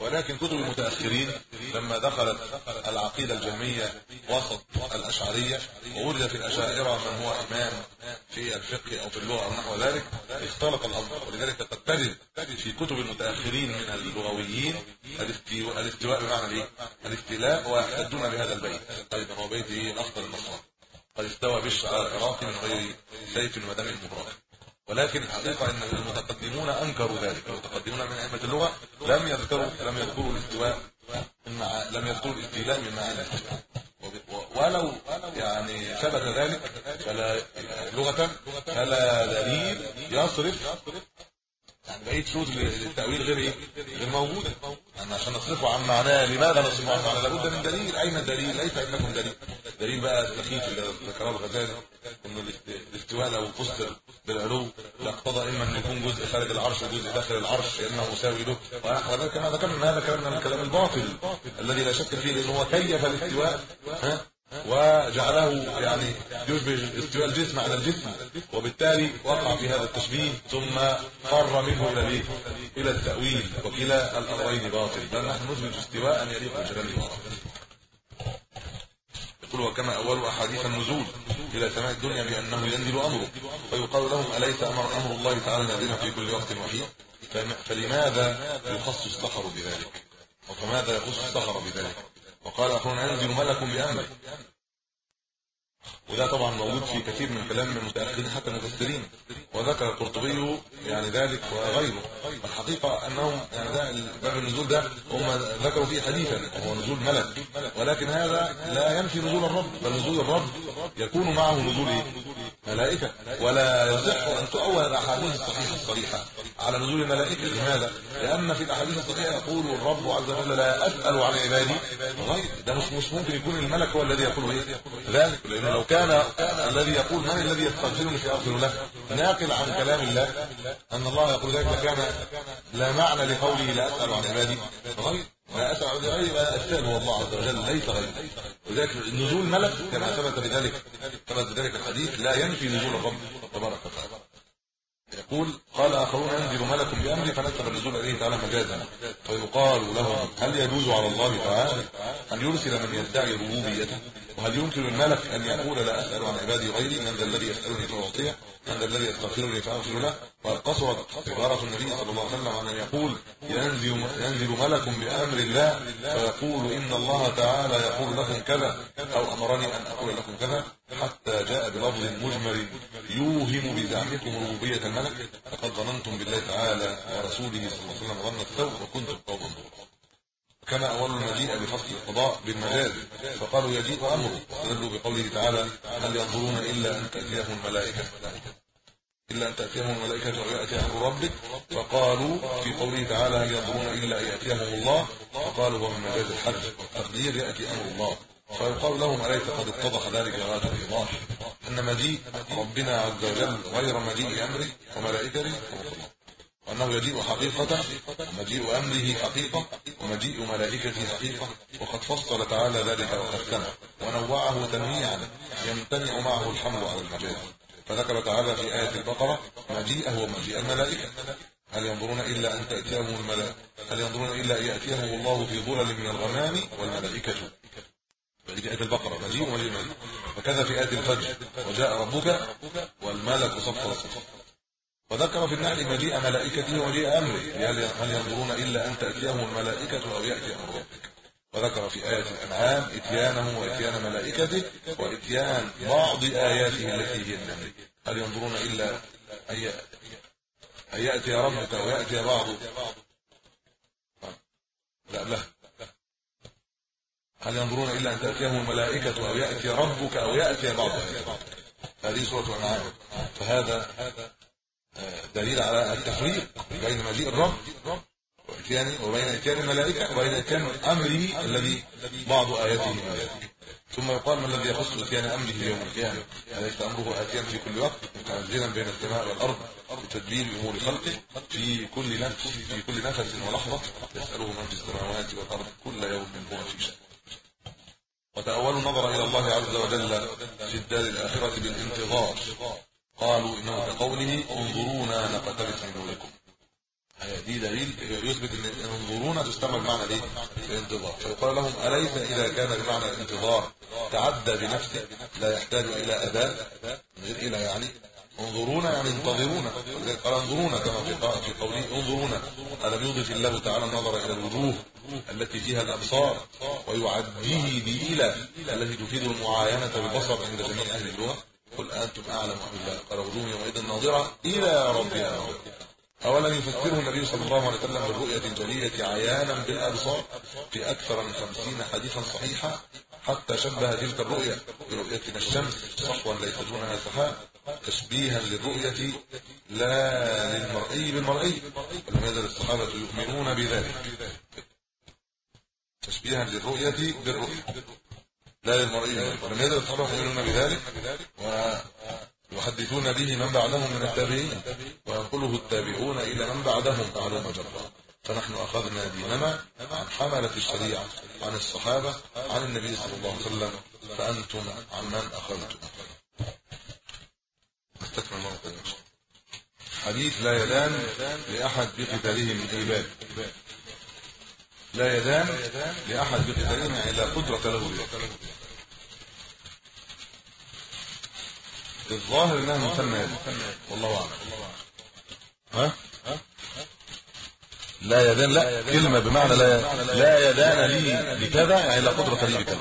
ولكن كتب المتأخرين لما دخلت العقيدة الجهمية وسط الأشعرية ووجد الأشاعرة من هو إمام في الفقه أو في اللغة أو نحو ذلك اختلط الأمر. ولذلك قد تجد في كتب المتأخرين من اللغويين الاستواء بمعنى إيه؟ الاستيلاء ويحتجون بهذا البيت. أيضا هو بيت إيه؟ النصارى قد استوى بشر على العراق من غير سيف ودم مبارك ولكن الحقيقة إن المتقدمون أنكروا ذلك المتقدمون من أئمة اللغة لم يذكروا لم يذكروا الاستواء مع لم يذكروا الاستيلاء من معاني ولو يعني ثبت ذلك فلا لغه فلا دليل يصرف يعني بقيه شروط للتأويل غير إيه؟ غير موجودة. يعني عشان نصرفه عن معناه لماذا نصرفه عن معناه؟ لابد من دليل. أين الدليل؟ ليس عندكم دليل. دليل بقى السخيف اللي ذكره الغزالي إنه الاستواء لو فسر بالعلو لاقتضى إما أن يكون جزء خارج العرش وجزء داخل العرش لأنه مساوي له. وهذا كما ذكرنا هذا كلام من الكلام الباطل الذي لا شك فيه لأنه هو كيف الاستواء ها؟ وجعله يعني يشبه استواء الجسم على الجسم وبالتالي وقع في هذا التشبيه ثم فر منه إلى إلى التأويل وكلا الأمرين باطل. بل نحن نثبت استواء يليق بجلال الله. يقول وكما أول أحاديث النزول إلى سماء الدنيا بأنه ينزل أمره فيقال لهم أليس أمر أمر الله تعالى نازلا في كل وقت وحين فلماذا يخص السحر بذلك؟ وفماذا يخص السحر بذلك؟ وقال أخونا ينزل ملك بامره وده طبعا موجود في كثير من كلام المتأخرين حتى المفسرين. وذكر القرطبي يعني ذلك وغيره. الحقيقة أنهم يعني ده باب النزول ده هم ذكروا فيه حديثا وهو نزول ملك. ولكن هذا لا ينفي نزول الرب بل نزول الرب يكون معه نزول إيه؟ ملائكة. ولا يصح أن تؤول الأحاديث الصحيحة الصريحة على نزول الملائكة. لماذا؟ لأن في الأحاديث الصحيحة يقول الرب عز وجل لا أسأل عن عبادي. غير. ده مش ممكن يكون الملك هو الذي يقول إيه؟ ذلك. لأنه لو كان الذي يقول من الذي يستغفرني فيغفر له؟ ناقل عن كلام الله أن الله يقول ذلك لكان لا معنى لقوله لا أسأل عن عبادي. غير لا أسأل عن عبادي اسال هو الله عز وجل ليس غيره لذلك نزول ملك كما ثبت بذلك ثبت بذلك الحديث لا ينفي نزول الرب تبارك وتعالى. يقول قال آخرون ينزل ملك بامر فنسب النزول إليه تعالى مجازا. فيقال لهم هل يجوز على الله تعالى أن يرسل من يدعي ربوبيته؟ وهل يمكن الملك أن يقول لا أسأل عن عبادي غيري من ذا الذي يسألني فأعطيه؟ من ذا الذي يستغفرني فأغفر له؟ وقد قصرت عبارة النبي صلى الله عليه وسلم عن أن يقول ينزل ينزل ملك بأمر الله فيقول إن الله تعالى يقول لكم كذا أو أمرني أن أقول لكم كذا حتى جاء بلفظ مجمل يوهم بزعمكم ربوبية الملك فقد ظننتم بالله تعالى ورسوله صلى الله عليه وسلم ظن السوء وكنتم قوما كما اول المجيء بفصل القضاء بالمجاز فقالوا يجيء أمره. واستدلوا بقوله تعالى هل ينظرون إلا أن تأتيهم الملائكة؟ إلا أن تأتيهم الملائكة أو يأتي أمر ربك. فقالوا في قوله تعالى هل ينظرون إلا أن يأتيهم الله؟ فقالوا هو من مجاز الحج. والتقدير يأتي أمر الله. فيقال لهم أليس قد اتضح ذلك غايه الايضاح إن مجيء ربنا عز وجل غير مجيء أمره وملائكته وأنه يجيء حقيقة ومجيء أمره حقيقة ومجيء ملائكته حقيقة وقد فصل تعالى ذلك وقسمه ونوعه تنويعا يمتنع معه الحمل على المجاز فذكر تعالى في آية البقرة مجيئه ومجيء الملائكة. هل ينظرون إلا أن تأتيهم الملائكة؟ هل ينظرون إلا أن يأتيهم الله في ظلل من الغمام والملائكة؟ في آية البقرة مجيء ومجيء الملائكة. وكذا في آية الفجر وجاء ربك والملك صفا صفا. وذكر في النحل مجيء ملائكته ومجيء أمره. هل ينظرون إلا أن تأتيهم الملائكة أو يأتي أمر ربك؟ وذكر في آية الأنعام اتيانه وإتيان ملائكته وإتيان بعض آياته التي هي النمل هل ينظرون إلا أن يأتي ربك أو يأتي بعض لا لا. هل ينظرون إلا أن تأتيهم الملائكة أو يأتي ربك أو يأتي بعض هذه سورة الأنعام. فهذا دليل على التفريق بين مجيء الرب واتيان وبين اتيان الملائكة وبين اتيان أمره الذي بعض آياته ثم يقال ما الذي يخص اتيان أمره يوم القيامة؟ أليس أمره اتيان في كل وقت متنزلا بين السماء والأرض بتدبير أمور خلقه في كل نفس في كل نفس ولحظة يسأله من في السماوات والأرض كل يوم هو في شأن وتأولوا النظر إلى الله عز وجل في الدار الآخرة بالانتظار. قالوا إنه كقوله انظرونا نقتبس من نوركم دي دليل يثبت إن انظرونا تستعمل معنى إيه؟ الانتظار. فيقال لهم أليس إذا كان بمعنى الانتظار تعدى بنفسه لا يحتاج إلى أداة غير إلى يعني انظرونا يعني انتظرونا. قال انظرونا كما في في قوله انظرونا. ألم يضف الله تعالى النظر إلى الوجوه التي فيها الأبصار ويعديه بإلى التي تفيد المعاينة بالبصر عند جميع أهل اللغة؟ قل أنتم أعلم أم الله قال وجوه يومئذ ناظرة إلى ربها ناظره اولا يفسره النبي صلى الله عليه وسلم بالرؤية الجلية عيانا بالأبصار في أكثر من 50 حديثا صحيحا حتى شبه تلك الرؤية برؤيتنا الشمس صحوا ليس دونها سحاب تشبيها للرؤية لا للمرئي بالمرئي. يزل الصحابه يؤمنون بذلك؟ تشبيها للرؤية بالرؤية. لا للمرئي ولم يزل الصحابه يؤمنون بذلك يحدثون به من بعدهم من التابعين وينقله التابعون إلى من بعدهم معلومة جرا فنحن أخذنا ديننا عن حملة الشريعة عن الصحابة عن النبي صلى الله عليه وسلم فأنتم عن من أخذتم. نستكمل مرة حديث لا يدان لأحد بقتاله من عباد لا يدان لأحد بقتاله إلا قدرة له الظاهر إنها مثنى والله أعلم. ها؟ لا يدان لا كلمة بمعنى لا لا يدان لي بكذا يعني لا قدرة لي بكذا.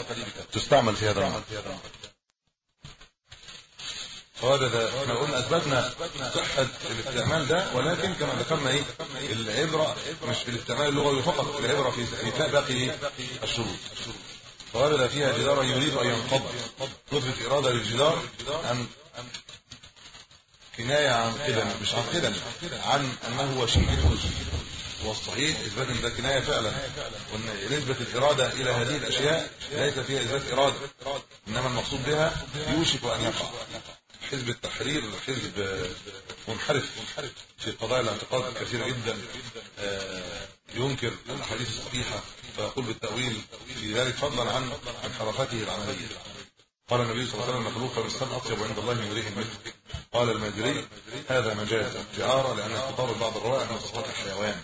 تستعمل في هذا المعنى. فهذا إحنا قلنا اثبتنا صحة الاستعمال ده ولكن كما ذكرنا إيه؟ العبرة مش في الاستعمال اللغوي فقط العبرة في في باقي الشروط. فوجد فيها جدارا يريد أن ينقض. نثبت إرادة للجدار ان كناية عن قدم مش عن قدم عن أنه هو شيء والصحيح إثبات إن ده كناية فعلا وإن نسبة الإرادة إلى هذه الأشياء ليس فيها إثبات إرادة إنما المقصود بها يوشك أن يقع. حزب التحرير حزب منحرف في قضايا الاعتقاد كثيره جدا آه، ينكر الأحاديث الصحيحة فيقول بالتأويل في ذلك فضلا عن انحرافاته العملية. قال النبي صلى الله عليه وسلم مخلوق فالإنسان أطيب عند الله من ريح المسك قال الماجري هذا مجاز جعارة لأن اختطار بعض الروائح من صفات الحيوان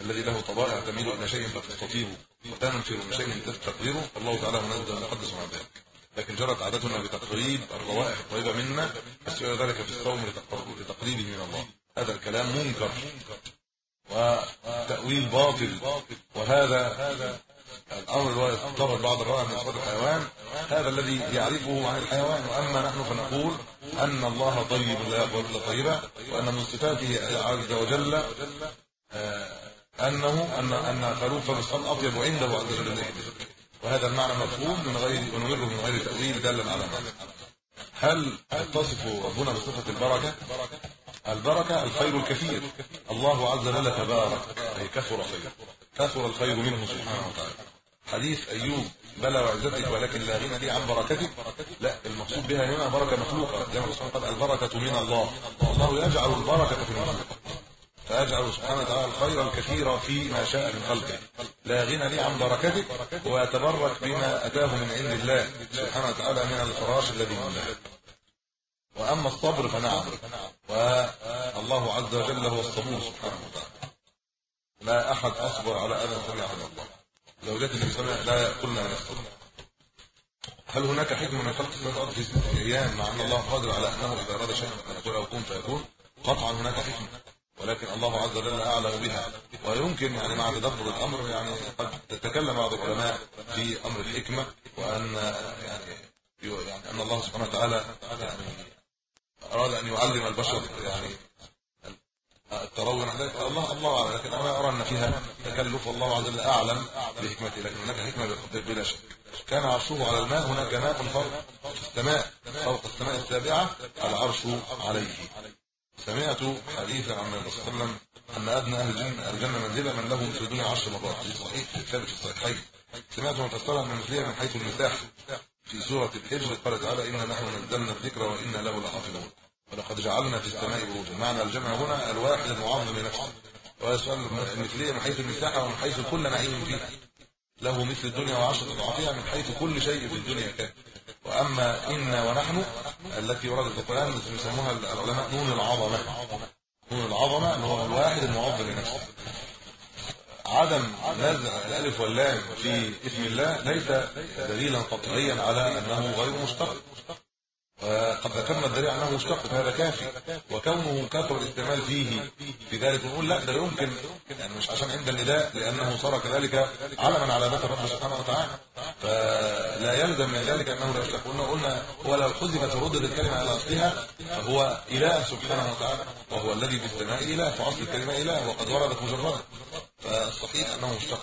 الذي له طبائع تميل إلى شيء فتستطيبه وتنفر من شيء تستقدره. الله تعالى منزل مقدس عن ذلك. لكن جرت عادتنا بتقريب الروائح الطيبة منا فسئل ذلك في الصوم لتقريبه من الله. هذا الكلام منكر وتأويل باطل. وهذا الأمر هو يعتبر بعض الرائع من اصوات الحيوان. هذا الذي يعرفه عن الحيوان. وأما نحن فنقول أن الله طيب لا يقبل الا طيبا وأن من صفاته عز وجل آه، انه ان أن خلوف الرسول أطيب عنده عز وجل وهذا المعنى مفهوم من غير ونمره من غير تأويل دالا على معنى هل تصف ربنا بصفة البركة؟ البركة الخير الكثير. الله عز وجل تبارك أي كثر خير. كثر الخير منه سبحانه وتعالى. حديث أيوب بلى وعزتك ولكن لا غنى لي عن بركتك. لا المقصود بها هنا بركة مخلوقة. زي ما قال البركة من الله. الله يجعل البركة في المخلوق فيجعل سبحانه وتعالى الخير الكثير في ما شاء من خلقه. لا غنى لي عن بركتك ويتبرك بما أتاه من عند الله سبحانه وتعالى من الفراش الذي عنده وأما الصبر فنعم. والله عز وجل هو الصبور سبحانه وتعالى. لا أحد أصبر على أذى سمع من الله. زوجات النبي صلى الله عليه وسلم لا يقولن من الصبر. هل هناك حكمه من خلق السماوات في ستة أيام مع أن الله قادر على انه إذا أراد شيئا أن يقول أو كن فيكون؟ قطعا هناك حكمه ولكن الله عز وجل أعلم بها. ويمكن يعني مع تدبر الأمر يعني قد تتكلم بعض العلماء في أمر الحكمة وأن يعني يعني أن الله سبحانه وتعالى يعني أراد أن يعلم البشر يعني التروي ذلك. الله الله أعلم. لكن أنا أرى أن فيها تكلف. والله عز وجل أعلم بحكمته. لكن هناك حكمة بلا شك. كان عرشه على الماء. هناك ماء فوق السماء. فوق السماء السابعة. العرش عليه. سمعت حديثا عن النبي صلى الله عليه وسلم أن أدنى أهل الجنه منزله من له في الدنيا عشر مرات. في صحيح ثابت في الصحيحين. سمعت مفسرا من مثلها من حيث المساحه في سورة الحجر قال تعالى إنا نحن نزلنا الذكر وإنا له لحافظون. ولقد جعلنا في السماء بروجا. معنى الجمع هنا الواحد المعظم لنفسه. ويسأل مثلية من حيث المساحة ومن حيث كل نعيم فيه. له مثل الدنيا وعشرة أضعافها من حيث كل شيء في الدنيا كان. وأما إنا ونحن التي وردت في القرآن يسموها العلماء نون العظمة. نون العظمة ان هو الواحد المعظم لنفسه. عدم نزع الألف واللام في اسم الله ليس دليلا قطعيا على أنه غير مشتق وقد ذكرنا الدليل أنه مشتق فهذا كافي. وكونه كثر الاستعمال فيه في ذلك نقول لا ده يمكن يعني مش عشان عند النداء لأنه صار كذلك علما على ذات الرب سبحانه وتعالى. فلا يلزم من ذلك أنه لا يشتق قلنا قلنا ولو حذفت ردت الكلمة على أصلها فهو إله سبحانه وتعالى وهو الذي في السماء اله فاصل الكلمة إله وقد وردت مجرده فالصحيح أنه مشتق.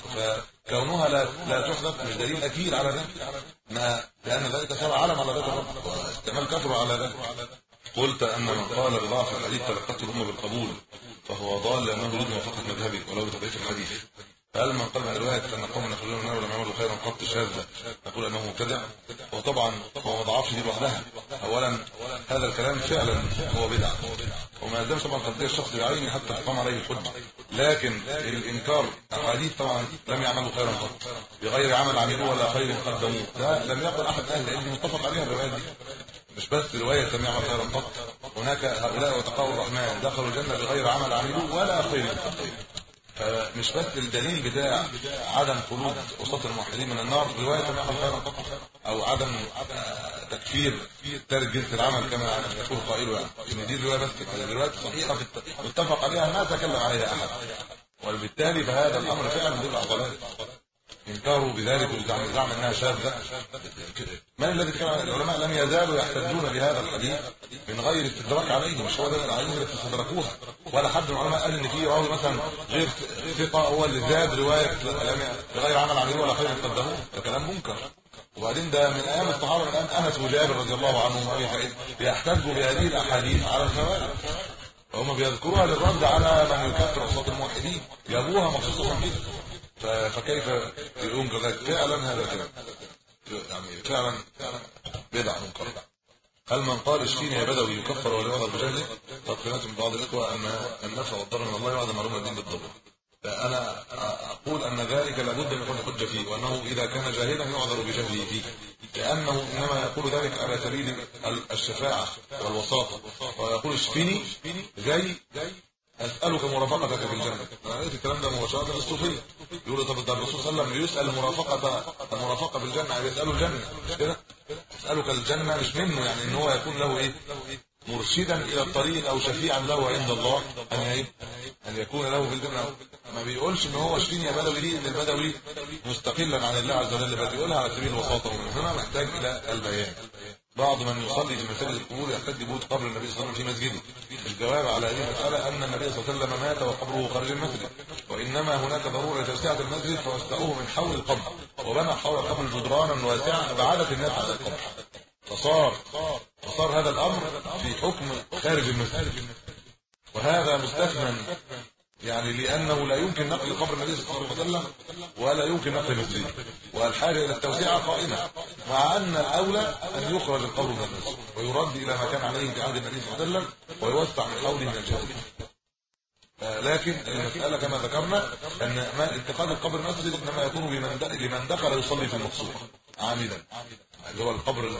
فكونها لا لا تحذف مش دليل أكيد على ذلك. ما لأن ذلك صار علم على ذات الرب واستعمال كثر على ذلك. قلت أن من قال بضعف الحديث تلقته الأمة بالقبول فهو ضال لأنه يريد موافقة مذهبي ولو بتضعيف الحديث. هل من قال من رواية أن قوم يخرجون النار ولم يعملوا خيرا قط شاذة؟ نقول أنه مبتدع. وطبعا هو ما ضعفش دي لوحدها. اولا هذا الكلام فعلا هو بدعة. وما يلزمش طبعا تقدير الشخص بعينه حتى تقام عليه الحجة. لكن الإنكار احاديث طبعا لم يعملوا خيرا قط بغير عمل عملوه ولا خير قدموه. ده لم يقل أحد أهل العلم متفق عليها الرواية دي. مش بس رواية لم يعمل خيرا قط هناك هؤلاء وتقاوا الرحمن دخلوا الجنة بغير عمل عملوه ولا خير. قدموه فمش بس الدليل بتاع عدم خلود وسط الموحدين من النار رواية قط أو عدم تكفير تارك جنس العمل كما يقول قائله يعني دي الروايه بس الروايات الصحيحه متفق عليها ما تكلم عليها أحد. وبالتالي فهذا الأمر فعلا يدل على انكاروا بذلك وزعم زعم انها شاذة. من الذي كان العلماء لم يزالوا يحتجون بهذا الحديث من غير استدراك عليه مش هو ده العلم اللي استدركوها. ولا حد من العلماء قال إن في راوي مثلا غير ثقة هو اللي زاد رواية غير عمل عليه ولا خير قدموه. ده كلام منكر. وبعدين ده من أيام الصحابه من أيام أنس وجابر رضي الله عنهم وأبي سعيد بيحتجوا بهذه الأحاديث على الخوارج هم بيذكروها للرد على من يكفر اصوات الموحدين. جابوها مخصوصا كده فكيف يقوم كذلك فعلا هذا كلام يعني فعلا بدعه منكر. هل من قال اشفيني يا بدوي يكفر ولا يعذر بجهله قد سمعت من بعض الإخوة أن النفع والضر من الله يعذر معلومة الدين بالضبط. فانا أقول أن ذلك لابد من يكون حجة فيه وأنه إذا كان جاهلا يعذر بجهله فيه. لأنه إنما يقول ذلك على سبيل الشفاعة والوساطة. ويقول اشفني زي أسألك مرافقتك في الجنة. قريت الكلام ده مباشرة للصوفيه يقول طب ده الرسول صلى الله عليه وسلم يسأل المرافقه المرافقة في الجنة يساله الجنة. كده؟ اسالك الجنة مش منه يعني إن هو يكون له إيه؟ مرشدا إلى الطريق أو شفيعا له عند الله. أن إيه؟ أن يكون له في الجنة. ما بيقولش إن هو اشفيني يا بدوي دي إن البدوي مستقلا عن الله عز وجل بيقولها على سبيل الوساطة هنا محتاج إلى البيان. بعض من يصلي في مساجد القبور يحتج بوجود قبر النبي صلى الله عليه وسلم في مسجده. الجواب على هذه المسألة أن النبي صلى الله عليه وسلم مات وقبره خارج المسجد. وإنما هناك ضرورة لتوسعة المسجد فوسعوه من حول القبر. وبنى حول القبر جدرانا واسعا أبعدت الناس عن القبر. فصار فصار هذا الأمر في حكم خارج المسجد. وهذا مستثنى يعني لأنه لا يمكن نقل قبر النبي صلى الله عليه وسلم ولا يمكن نقل مسجده والحاجة إلى التوسعه قائمة مع أن الاولى أن يخرج القبر من المسجد ويرد إلى ما كان عليه في عهد النبي صلى الله عليه وسلم ويوسع من حوله من الجهه لكن المسألة كما ذكرنا أن اتخاذ القبر مسجد إنما يكون لمن لمن دخل يصلي في المقصوره عامدا اللي هو القبر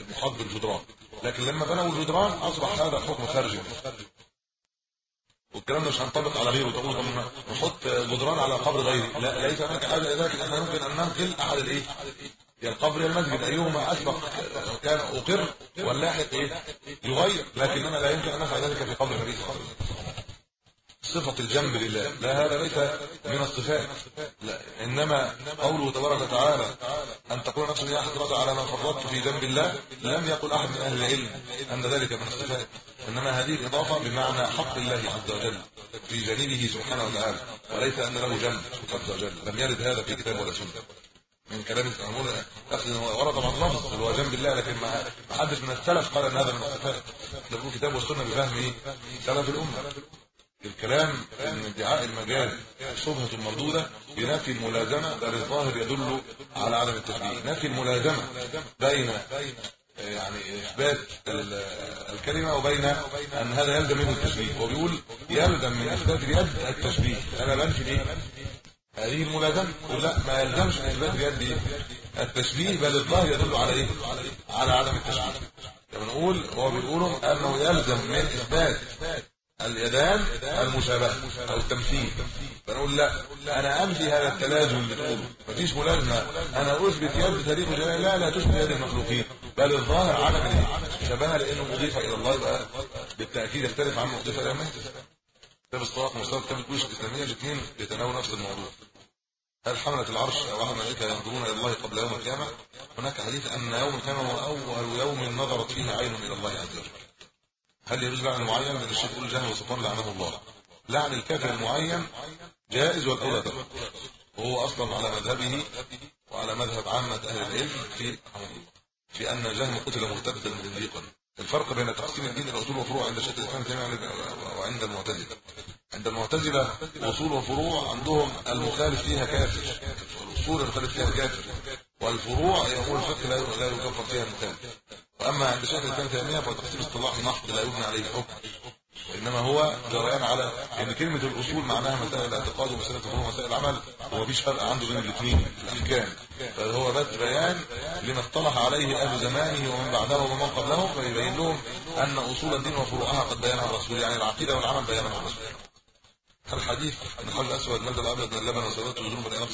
المحاط بالجدران لكن لما بنوا الجدران أصبح هذا حكم خارجي. والكلام ده مش هنطبق على غيره. تقول طب نحط جدران على قبر غيري لا ليس هناك حاجة لذلك إحنا ممكن أن ننقل أحد الإيه؟ يا القبر يا المسجد. أيهما أسبق كان أقر واللاحق إيه؟ يغير لكننا لا يمكن أن نفعل ذلك في قبر النبي صلى الله عليه وسلم صفة الجنب لله. لا هذا ليس من الصفات. لا إنما قوله تبارك وتعالى أن تقول نفس يا حسرة على ما فرطت في جنب الله لم يقل أحد من أهل العلم أن ذلك من الصفات. إنما هذه الإضافة بمعنى حق الله عز وجل في جانبه سبحانه وتعالى وليس أن له جنب عز وجل. لم يرد هذا في كتاب ولا سنة. من كلام الأمور ورد لفظ اللي هو جنب الله لكن ما حدش من السلف قال أن هذا من الصفات. ده كتاب والسنة بفهم سلف الأمة. الكلام إن ادعاء المجاز شبهة مردودة بنفي الملازمة ده الظاهر يدل على عدم التشبيه نفي الملازمة بين يعني إثبات الكلمة وبين أن هذا يلزم منه التشبيه. وبيقول يلزم من إثبات اليد التشبيه. أنا بنفي إيه هذه الملازمة لا ما يلزمش من إثبات اليد التشبيه بل الظاهر يدل على إيه؟ على عدم التشبيه. لما نقول هو بيقولوا أنه يلزم من إثبات اليدان المشابهة أو التمثيل. فنقول لا أنا أنفي هذا التلازم بتقوله مفيش ملازمة. أنا أثبت يد تاريخ جلال لا لا تشبه يد المخلوقين. بل الظاهر عدم شبهها لأنه مضيفه إلى الله يبقى بالتأكيد يختلف عن مضيفه إلى المهدي كتاب الصواق مستوى كتاب الكوش الإسلامية الاثنين يتناول نفس الموضوع. هل حملة العرش أو أحد الملائكة ينظرون إلى الله قبل يوم القيامة؟ هناك حديث أن يوم القيامة هو أول يوم نظرت فيه عين إلى الله عز وجل. هل يجوز لعن معين؟ من الشيخ يقول جهل وسلطان لعنه الله. لعن الكافر المعين جائز والأولى ترك. وهو أصلا على مذهبه وعلى مذهب عامة أهل العلم في في أن جهم قتل مرتدا زنديقا الفرق بين تقسيم الدين إلى أصول وفروع عند شيخ الإسلام تيمية وعند المعتزلة. عند المعتزلة أصول وفروع عندهم المخالف فيها كافر. الأصول المخالف فيها كافر. والفروع يقول الفقه لا يكفر فيها المخالف. وأما عند شيخ الإسلام تيمية فتقسيم اصطلاحي محض لا يبنى عليه حكم وإنما هو جريان على إن كلمة الأصول معناها مسائل الاعتقاد ومسائل الفروع ومسائل العمل ومفيش فرق عنده بين الاثنين الاحكام فهو بس بيان لما اصطلح عليه أهل زمانه ومن بعده ومن قبله فيبين لهم أن أصول الدين وفروعها قد بينها الرسول يعني العقيدة والعمل بينها الرسول. الحديث ان الحجر الأسود مد الأبيض من اللبن وسودته ذنوب الانام